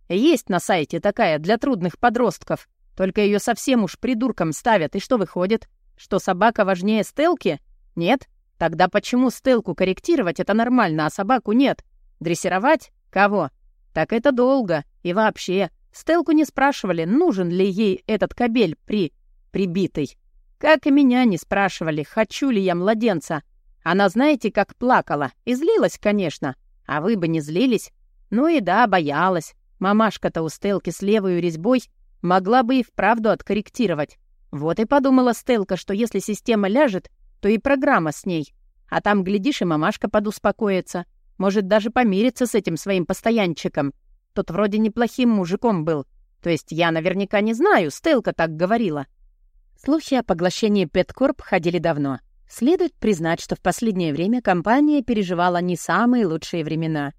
Есть на сайте такая для трудных подростков. Только ее совсем уж придурком ставят. И что выходит? Что собака важнее Стелки? Нет? Тогда почему Стелку корректировать — это нормально, а собаку нет? Дрессировать? Кого? Так это долго. И вообще, Стелку не спрашивали, нужен ли ей этот кабель при... прибитый. Как и меня не спрашивали, хочу ли я младенца. Она знаете, как плакала. И злилась, конечно. А вы бы не злились. Ну и да, боялась. Мамашка-то у Стелки с левой резьбой могла бы и вправду откорректировать. Вот и подумала Стелка, что если система ляжет, то и программа с ней. А там, глядишь, и мамашка подуспокоится. Может, даже помириться с этим своим постоянчиком. Тот вроде неплохим мужиком был. То есть я наверняка не знаю, Стелка так говорила. Слухи о поглощении Петкорп ходили давно. Следует признать, что в последнее время компания переживала не самые лучшие времена.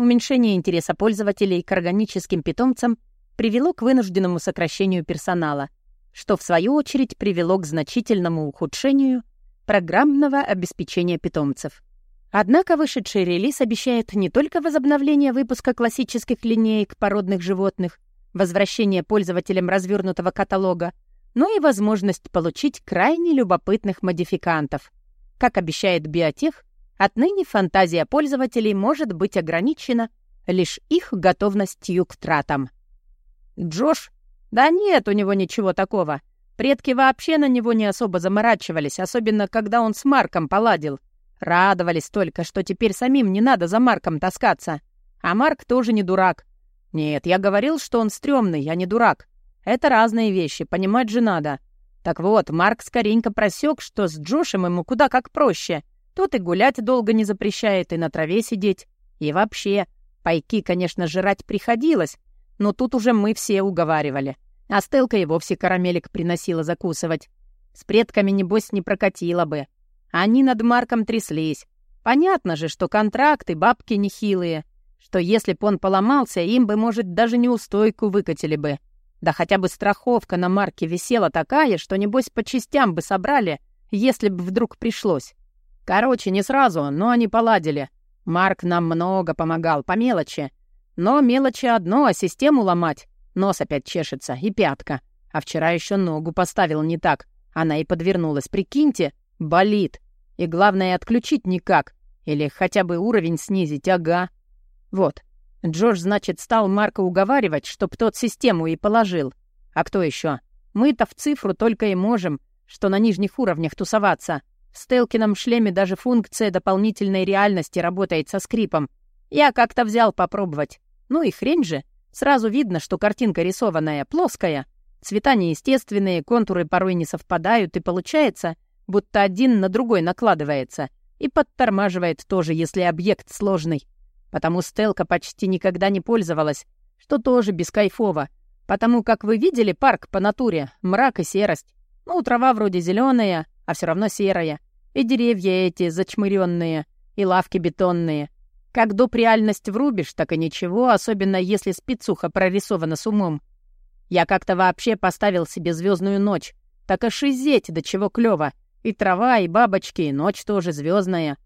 Уменьшение интереса пользователей к органическим питомцам привело к вынужденному сокращению персонала, что в свою очередь привело к значительному ухудшению программного обеспечения питомцев. Однако вышедший релиз обещает не только возобновление выпуска классических линеек породных животных, возвращение пользователям развернутого каталога, но и возможность получить крайне любопытных модификантов. Как обещает биотех, отныне фантазия пользователей может быть ограничена лишь их готовностью к тратам. Джош? Да нет у него ничего такого. Предки вообще на него не особо заморачивались, особенно когда он с Марком поладил. Радовались только, что теперь самим не надо за Марком таскаться. А Марк тоже не дурак. Нет, я говорил, что он стрёмный, а не дурак. Это разные вещи, понимать же надо. Так вот, Марк скоренько просек, что с Джошем ему куда как проще. Тот и гулять долго не запрещает, и на траве сидеть. И вообще, пайки, конечно, жрать приходилось, но тут уже мы все уговаривали. А Стелка и вовсе карамелик приносила закусывать. С предками, небось, не прокатило бы. Они над Марком тряслись. Понятно же, что контракты, бабки нехилые. Что если б он поломался, им бы, может, даже неустойку выкатили бы. Да хотя бы страховка на марке висела такая, что, небось, по частям бы собрали, если бы вдруг пришлось. Короче, не сразу, но они поладили. Марк нам много помогал, по мелочи. Но мелочи одно, а систему ломать. Нос опять чешется, и пятка. А вчера еще ногу поставил не так. Она и подвернулась, прикиньте, болит. И главное, отключить никак. Или хотя бы уровень снизить, ага. Вот, Джош, значит, стал Марка уговаривать, чтоб тот систему и положил. А кто еще? Мы-то в цифру только и можем, что на нижних уровнях тусоваться. В Стелкином шлеме даже функция дополнительной реальности работает со скрипом. Я как-то взял попробовать. Ну и хрень же. Сразу видно, что картинка рисованная, плоская. Цвета неестественные, контуры порой не совпадают, и получается, будто один на другой накладывается. И подтормаживает тоже, если объект сложный. Потому стелка почти никогда не пользовалась, что тоже бескайфово. Потому как вы видели парк по натуре, мрак и серость. Ну, трава вроде зеленая, а все равно серая. И деревья эти зачмыренные, и лавки бетонные. Как доп. реальность врубишь, так и ничего, особенно если спецуха прорисована с умом. Я как-то вообще поставил себе звездную ночь. Так и шизеть, до чего клёво. И трава, и бабочки, и ночь тоже звездная.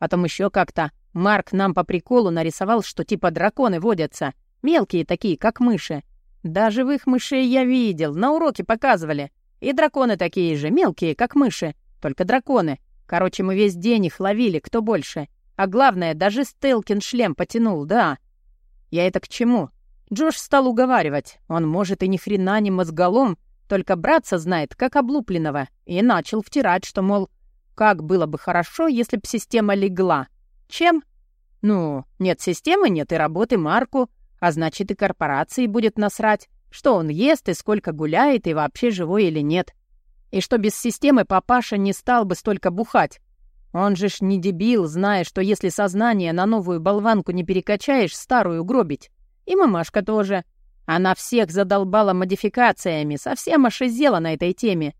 Потом еще как-то Марк нам по приколу нарисовал, что типа драконы водятся. Мелкие такие, как мыши. Даже в их мышей я видел, на уроке показывали. И драконы такие же, мелкие, как мыши, только драконы. Короче, мы весь день их ловили, кто больше. А главное, даже Стелкин шлем потянул, да. Я это к чему? Джош стал уговаривать. Он, может, и ни хрена не мозголом, только братца знает, как облупленного. И начал втирать, что, мол, как было бы хорошо, если б система легла. Чем? Ну, нет системы, нет и работы Марку, а значит, и корпорации будет насрать, что он ест и сколько гуляет, и вообще живой или нет. И что без системы папаша не стал бы столько бухать. Он же ж не дебил, зная, что если сознание на новую болванку не перекачаешь, старую гробить. И мамашка тоже. Она всех задолбала модификациями, совсем ошизела на этой теме.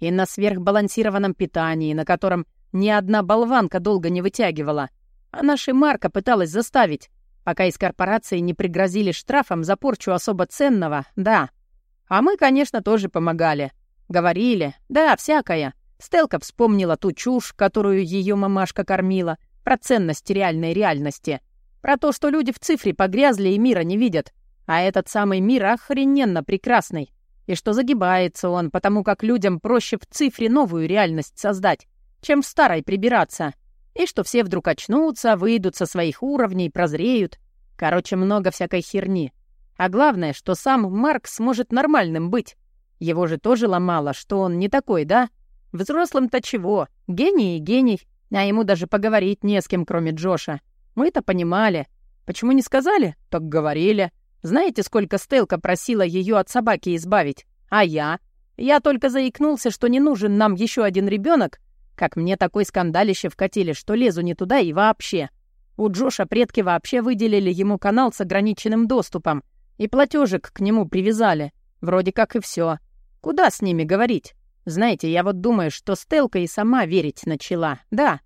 И на сверхбалансированном питании, на котором ни одна болванка долго не вытягивала. А наша Марка пыталась заставить пока из корпорации не пригрозили штрафом за порчу особо ценного, да. А мы, конечно, тоже помогали. Говорили, да, всякое. Стелка вспомнила ту чушь, которую ее мамашка кормила, про ценность реальной реальности. Про то, что люди в цифре погрязли и мира не видят. А этот самый мир охрененно прекрасный. И что загибается он, потому как людям проще в цифре новую реальность создать, чем в старой прибираться и что все вдруг очнутся, выйдут со своих уровней, прозреют. Короче, много всякой херни. А главное, что сам Марк сможет нормальным быть. Его же тоже ломало, что он не такой, да? Взрослым-то чего? Гений и гений. А ему даже поговорить не с кем, кроме Джоша. Мы это понимали. Почему не сказали? Так говорили. Знаете, сколько Стелка просила ее от собаки избавить? А я? Я только заикнулся, что не нужен нам еще один ребенок, как мне такой скандалище вкатили, что лезу не туда и вообще. У Джоша предки вообще выделили ему канал с ограниченным доступом и платежек к нему привязали. Вроде как и все. Куда с ними говорить? Знаете, я вот думаю, что Стелка и сама верить начала. Да.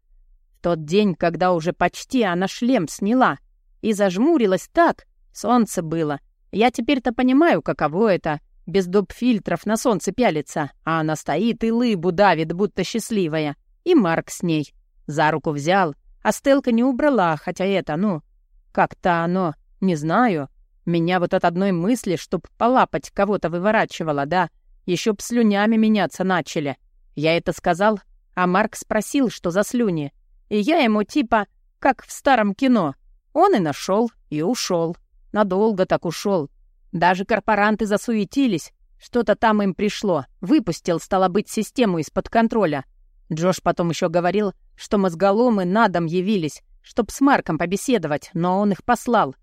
В тот день, когда уже почти она шлем сняла и зажмурилась так, солнце было. Я теперь-то понимаю, каково это без доп. фильтров на солнце пялится, а она стоит и лыбу давит, будто счастливая. И Марк с ней. За руку взял, а Стелка не убрала, хотя это, ну, как-то оно, не знаю. Меня вот от одной мысли, чтоб полапать кого-то выворачивало, да, еще б слюнями меняться начали. Я это сказал, а Марк спросил, что за слюни. И я ему типа, как в старом кино. Он и нашел, и ушел. Надолго так ушел. Даже корпоранты засуетились. Что-то там им пришло. Выпустил, стало быть, систему из-под контроля. Джош потом еще говорил, что мозголомы на дом явились, чтоб с Марком побеседовать, но он их послал.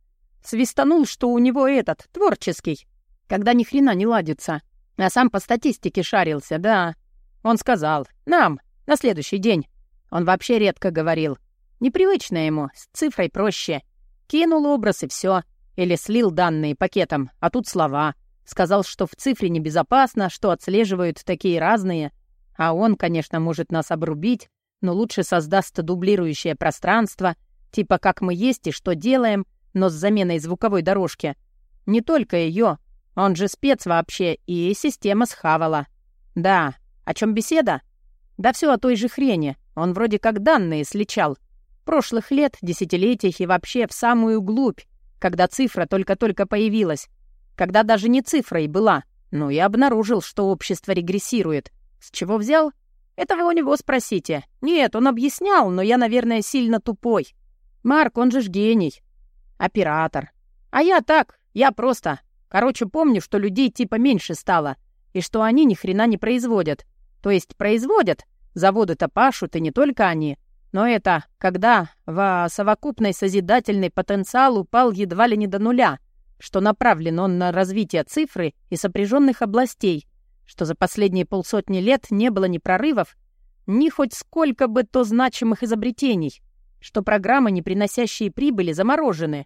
Свистанул, что у него этот, творческий, когда ни хрена не ладится. А сам по статистике шарился, да. Он сказал, нам, на следующий день. Он вообще редко говорил. Непривычно ему, с цифрой проще. Кинул образ и все. Или слил данные пакетом, а тут слова. Сказал, что в цифре небезопасно, что отслеживают такие разные. А он, конечно, может нас обрубить, но лучше создаст дублирующее пространство, типа как мы есть и что делаем, но с заменой звуковой дорожки. Не только ее, он же спец вообще, и система схавала. Да, о чем беседа? Да все о той же хрени. Он вроде как данные сличал. Прошлых лет, десятилетий и вообще в самую глубь когда цифра только-только появилась, когда даже не цифрой была. Ну и обнаружил, что общество регрессирует. С чего взял? Это вы у него спросите. Нет, он объяснял, но я, наверное, сильно тупой. Марк, он же ж гений. Оператор. А я так, я просто... Короче, помню, что людей типа меньше стало, и что они ни хрена не производят. То есть производят, заводы-то пашут, и не только они. Но это когда в совокупный созидательный потенциал упал едва ли не до нуля, что направлен он на развитие цифры и сопряженных областей, что за последние полсотни лет не было ни прорывов, ни хоть сколько бы то значимых изобретений, что программы, не приносящие прибыли, заморожены.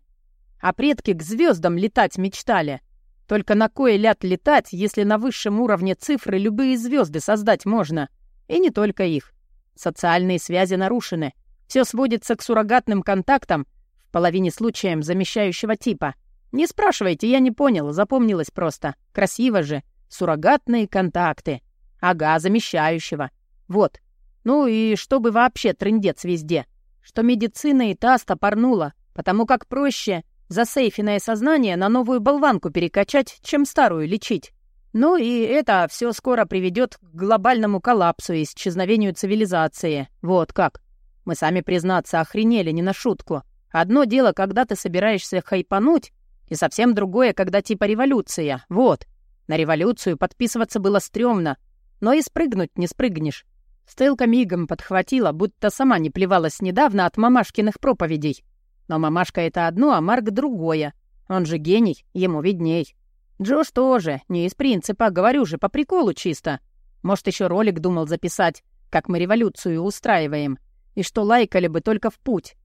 А предки к звездам летать мечтали. Только на кое ляд летать, если на высшем уровне цифры любые звезды создать можно? И не только их. Социальные связи нарушены. Все сводится к суррогатным контактам, в половине случаев замещающего типа. Не спрашивайте, я не понял, запомнилось просто. Красиво же. Суррогатные контакты. Ага, замещающего. Вот. Ну и чтобы вообще трындец везде. Что медицина и та стопорнула, потому как проще засейфенное сознание на новую болванку перекачать, чем старую лечить. Ну и это все скоро приведет к глобальному коллапсу и исчезновению цивилизации. Вот как. Мы сами, признаться, охренели не на шутку. Одно дело, когда ты собираешься хайпануть, и совсем другое, когда типа революция. Вот. На революцию подписываться было стрёмно, но и спрыгнуть не спрыгнешь. Стелка мигом подхватила, будто сама не плевалась недавно от мамашкиных проповедей. Но мамашка — это одно, а Марк — другое. Он же гений, ему видней. Джош тоже, не из принципа, говорю же, по приколу чисто. Может, еще ролик думал записать, как мы революцию устраиваем. И что лайкали бы только в путь.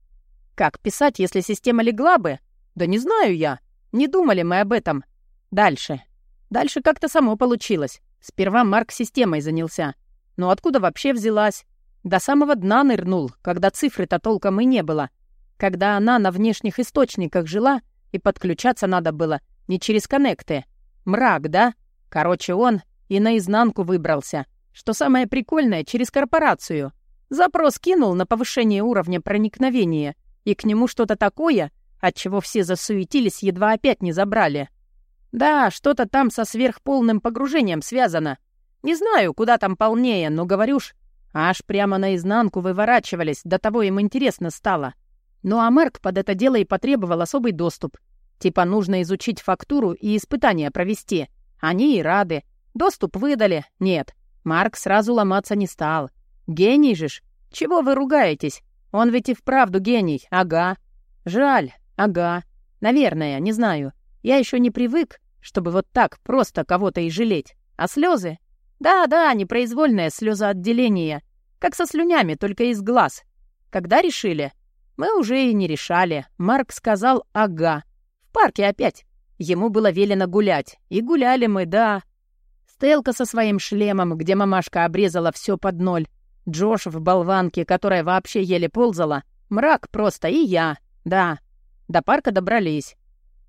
Как писать, если система легла бы? Да не знаю я. Не думали мы об этом. Дальше. Дальше как-то само получилось. Сперва Марк системой занялся. Но откуда вообще взялась? До самого дна нырнул, когда цифры-то толком и не было. Когда она на внешних источниках жила, и подключаться надо было не через коннекты. Мрак, да? Короче, он и наизнанку выбрался. Что самое прикольное, через корпорацию. Запрос кинул на повышение уровня проникновения, и к нему что-то такое, от чего все засуетились, едва опять не забрали. Да, что-то там со сверхполным погружением связано. Не знаю, куда там полнее, но говорю ж, аж прямо наизнанку выворачивались, до того им интересно стало. Ну а Мерк под это дело и потребовал особый доступ. Типа нужно изучить фактуру и испытания провести. Они и рады. Доступ выдали. Нет, Марк сразу ломаться не стал. Гений же ж. Чего вы ругаетесь? Он ведь и вправду гений. Ага. Жаль. Ага. Наверное, не знаю. Я еще не привык, чтобы вот так просто кого-то и жалеть. А слезы? Да-да, непроизвольное слезоотделение. Как со слюнями, только из глаз. Когда решили? Мы уже и не решали. Марк сказал «ага». В парке опять. Ему было велено гулять. И гуляли мы, да. Стелка со своим шлемом, где мамашка обрезала все под ноль. Джош в болванке, которая вообще еле ползала. Мрак просто и я. Да. До парка добрались.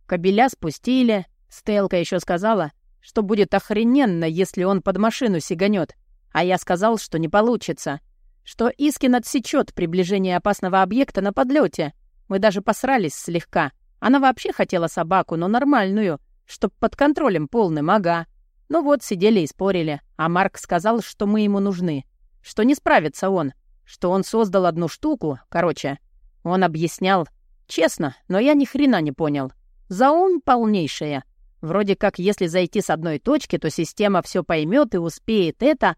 Кобеля спустили. Стелка еще сказала, что будет охрененно, если он под машину сиганет. А я сказал, что не получится. Что Искин отсечет приближение опасного объекта на подлете. Мы даже посрались слегка. Она вообще хотела собаку, но нормальную, чтоб под контролем полным, ага. Ну вот, сидели и спорили. А Марк сказал, что мы ему нужны. Что не справится он. Что он создал одну штуку, короче. Он объяснял. Честно, но я ни хрена не понял. Заум полнейшая. Вроде как, если зайти с одной точки, то система все поймет и успеет это...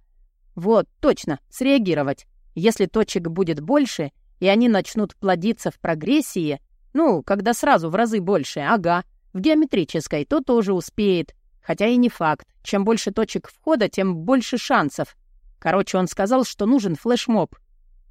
Вот, точно, среагировать. Если точек будет больше, и они начнут плодиться в прогрессии, ну, когда сразу в разы больше, ага, в геометрической, то тоже успеет. Хотя и не факт. Чем больше точек входа, тем больше шансов. Короче, он сказал, что нужен флешмоб.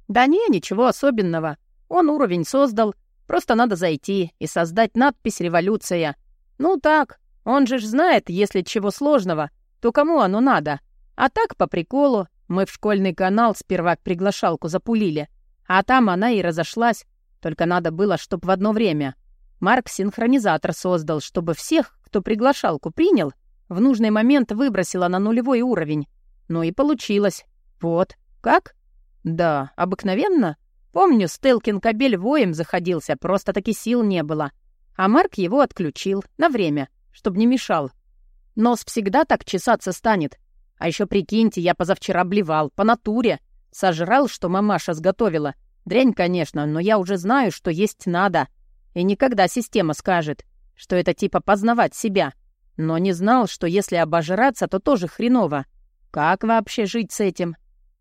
Да не, ничего особенного. Он уровень создал. Просто надо зайти и создать надпись «Революция». Ну так, он же ж знает, если чего сложного, то кому оно надо. А так, по приколу, мы в школьный канал сперва приглашалку запулили. А там она и разошлась. Только надо было, чтоб в одно время. Марк синхронизатор создал, чтобы всех, кто приглашалку принял, в нужный момент выбросила на нулевой уровень. Ну и получилось. Вот. Как? Да, обыкновенно. Помню, Стелкин кабель воем заходился, просто-таки сил не было. А Марк его отключил. На время чтобы не мешал. Нос всегда так чесаться станет. А еще прикиньте, я позавчера блевал, по натуре. Сожрал, что мамаша сготовила. Дрянь, конечно, но я уже знаю, что есть надо. И никогда система скажет, что это типа познавать себя. Но не знал, что если обожраться, то тоже хреново. Как вообще жить с этим?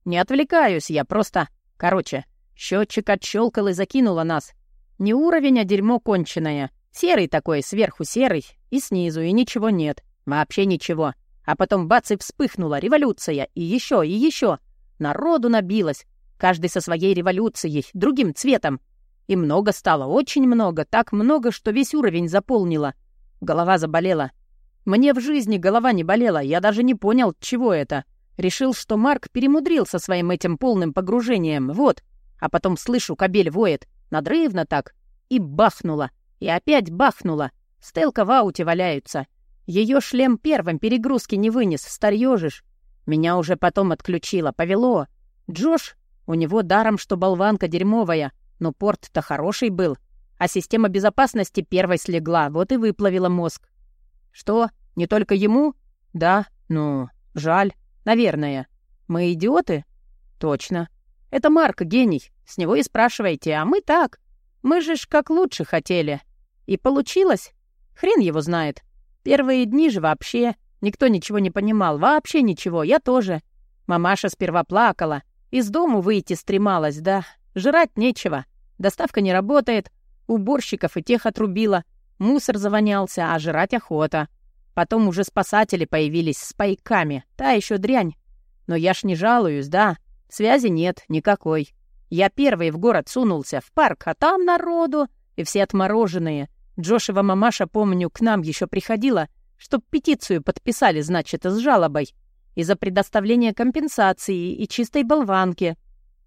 Не отвлекаюсь я, просто... Короче, счетчик отщелкал и закинула нас. Не уровень, а дерьмо конченое. Серый такой, сверху серый, и снизу, и ничего нет. Вообще ничего. А потом бац и вспыхнула революция, и еще, и еще. Народу набилось. Каждый со своей революцией, другим цветом. И много стало, очень много, так много, что весь уровень заполнило. Голова заболела. Мне в жизни голова не болела, я даже не понял, чего это. Решил, что Марк перемудрил со своим этим полным погружением, вот. А потом слышу, кабель воет, надрывно так. И бахнуло. И опять бахнуло. Стелка в ауте валяются. Ее шлем первым перегрузки не вынес, старьёжишь. Меня уже потом отключило, повело. Джош, у него даром, что болванка дерьмовая, но порт-то хороший был. А система безопасности первой слегла, вот и выплавила мозг. Что, не только ему? Да, ну, жаль. Наверное. Мы идиоты? Точно. Это Марк, гений. С него и спрашивайте, а мы так. Мы же ж как лучше хотели. И получилось? Хрен его знает. Первые дни же вообще. Никто ничего не понимал. Вообще ничего. Я тоже. Мамаша сперва плакала. Из дому выйти стремалась, да. Жрать нечего. Доставка не работает. Уборщиков и тех отрубила. Мусор завонялся, а жрать охота. Потом уже спасатели появились с пайками. Та еще дрянь. Но я ж не жалуюсь, да. Связи нет никакой. Я первый в город сунулся, в парк, а там народу. И все отмороженные. Джошева мамаша, помню, к нам еще приходила, чтоб петицию подписали, значит, с жалобой. И за предоставление компенсации и чистой болванки.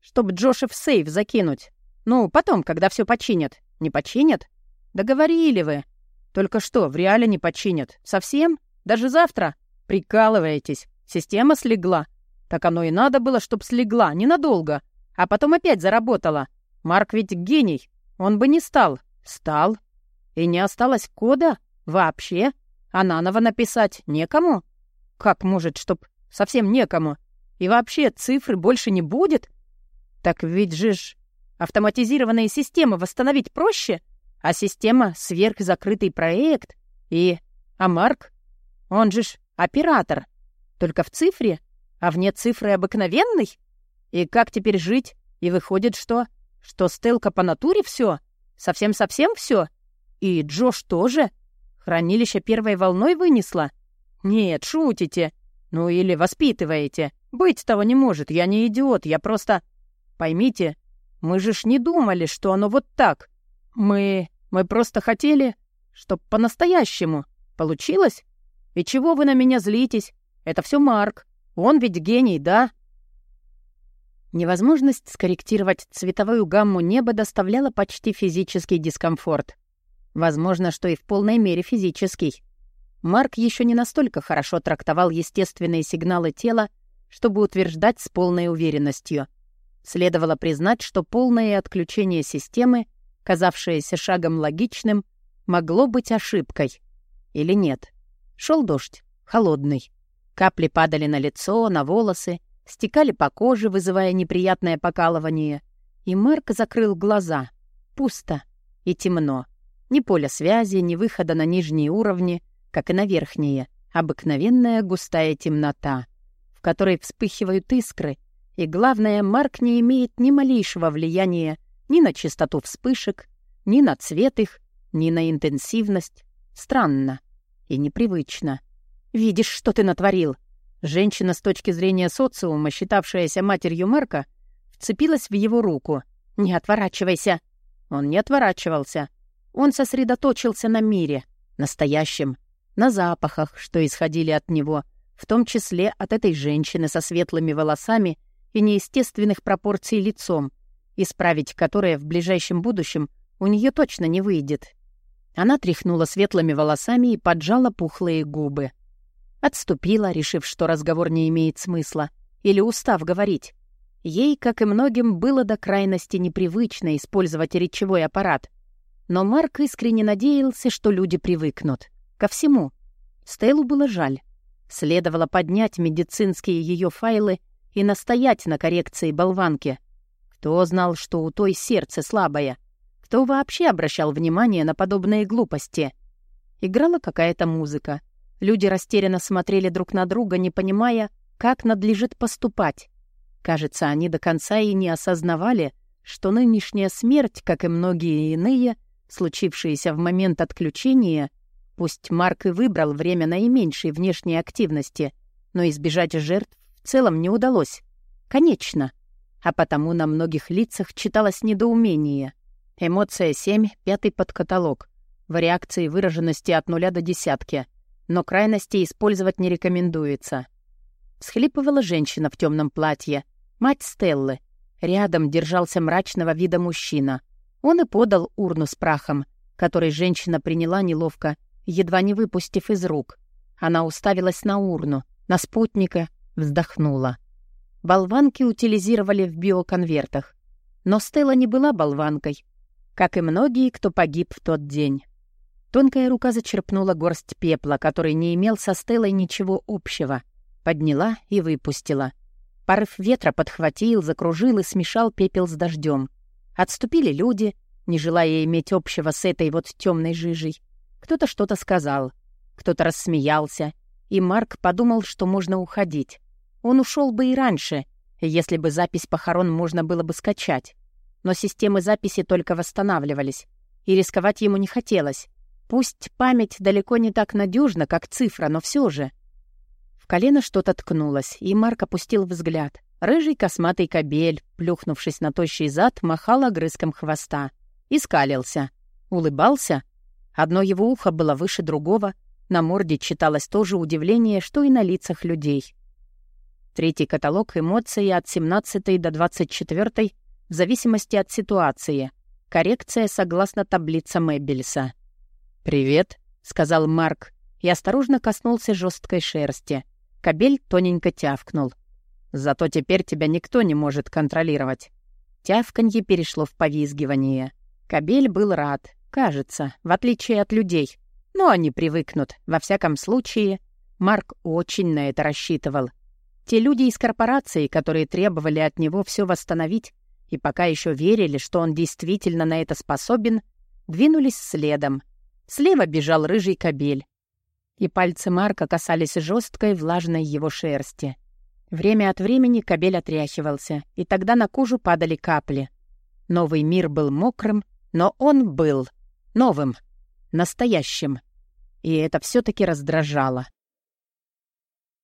Чтоб Джошев сейф закинуть. Ну, потом, когда все починят. Не починят? Договорили вы. Только что, в реале не починят? Совсем? Даже завтра? Прикалываетесь. Система слегла. Так оно и надо было, чтоб слегла, ненадолго. А потом опять заработала. Марк ведь гений. Он бы не стал. Стал. И не осталось кода? Вообще? А наново написать некому? Как может, чтоб совсем некому? И вообще цифры больше не будет? Так ведь же ж автоматизированные системы восстановить проще — а система — сверхзакрытый проект. И... А Марк? Он же ж оператор. Только в цифре, а вне цифры обыкновенный. И как теперь жить? И выходит, что... Что Стелка по натуре все? Совсем-совсем все? И Джош тоже? Хранилище первой волной вынесло? Нет, шутите. Ну или воспитываете. Быть того не может, я не идиот, я просто... Поймите, мы же ж не думали, что оно вот так. Мы... Мы просто хотели, чтоб по-настоящему. Получилось? И чего вы на меня злитесь? Это все Марк. Он ведь гений, да?» Невозможность скорректировать цветовую гамму неба доставляла почти физический дискомфорт. Возможно, что и в полной мере физический. Марк еще не настолько хорошо трактовал естественные сигналы тела, чтобы утверждать с полной уверенностью. Следовало признать, что полное отключение системы казавшееся шагом логичным, могло быть ошибкой. Или нет? Шел дождь, холодный. Капли падали на лицо, на волосы, стекали по коже, вызывая неприятное покалывание. И Марк закрыл глаза. Пусто и темно. Ни поля связи, ни выхода на нижние уровни, как и на верхние. Обыкновенная густая темнота, в которой вспыхивают искры, и, главное, Марк не имеет ни малейшего влияния ни на частоту вспышек, ни на цвет их, ни на интенсивность. Странно и непривычно. «Видишь, что ты натворил?» Женщина с точки зрения социума, считавшаяся матерью Марка, вцепилась в его руку. «Не отворачивайся!» Он не отворачивался. Он сосредоточился на мире, настоящем, на запахах, что исходили от него, в том числе от этой женщины со светлыми волосами и неестественных пропорций лицом, исправить которое в ближайшем будущем у нее точно не выйдет. Она тряхнула светлыми волосами и поджала пухлые губы. Отступила, решив, что разговор не имеет смысла, или устав говорить. Ей, как и многим, было до крайности непривычно использовать речевой аппарат. Но Марк искренне надеялся, что люди привыкнут. Ко всему. Стейлу было жаль. Следовало поднять медицинские ее файлы и настоять на коррекции болванки — кто знал, что у той сердце слабое? Кто вообще обращал внимание на подобные глупости? Играла какая-то музыка. Люди растерянно смотрели друг на друга, не понимая, как надлежит поступать. Кажется, они до конца и не осознавали, что нынешняя смерть, как и многие иные, случившиеся в момент отключения, пусть Марк и выбрал время наименьшей внешней активности, но избежать жертв в целом не удалось. Конечно. А потому на многих лицах читалось недоумение. Эмоция 7, пятый подкаталог. Вариации выраженности от нуля до десятки. Но крайности использовать не рекомендуется. Схлипывала женщина в темном платье. Мать Стеллы. Рядом держался мрачного вида мужчина. Он и подал урну с прахом, который женщина приняла неловко, едва не выпустив из рук. Она уставилась на урну, на спутника, вздохнула. Болванки утилизировали в биоконвертах. Но Стелла не была болванкой, как и многие, кто погиб в тот день. Тонкая рука зачерпнула горсть пепла, который не имел со Стеллой ничего общего. Подняла и выпустила. Порыв ветра подхватил, закружил и смешал пепел с дождем. Отступили люди, не желая иметь общего с этой вот темной жижей. Кто-то что-то сказал, кто-то рассмеялся, и Марк подумал, что можно уходить. Он ушел бы и раньше, если бы запись похорон можно было бы скачать. Но системы записи только восстанавливались, и рисковать ему не хотелось. Пусть память далеко не так надежна, как цифра, но все же. В колено что-то ткнулось, и Марк опустил взгляд. Рыжий косматый кобель, плюхнувшись на тощий зад, махал огрызком хвоста. И скалился. Улыбался. Одно его ухо было выше другого. На морде читалось то же удивление, что и на лицах людей. Третий каталог эмоций от 17 до 24 в зависимости от ситуации. Коррекция согласно таблицам Эббельса. «Привет», — сказал Марк и осторожно коснулся жесткой шерсти. Кобель тоненько тявкнул. «Зато теперь тебя никто не может контролировать». Тявканье перешло в повизгивание. Кобель был рад, кажется, в отличие от людей. Но они привыкнут. Во всяком случае, Марк очень на это рассчитывал. Те люди из корпорации, которые требовали от него все восстановить и пока еще верили, что он действительно на это способен, двинулись следом. Слева бежал рыжий кобель. И пальцы Марка касались жесткой влажной его шерсти. Время от времени кобель отряхивался, и тогда на кожу падали капли. Новый мир был мокрым, но он был новым, настоящим. И это все таки раздражало.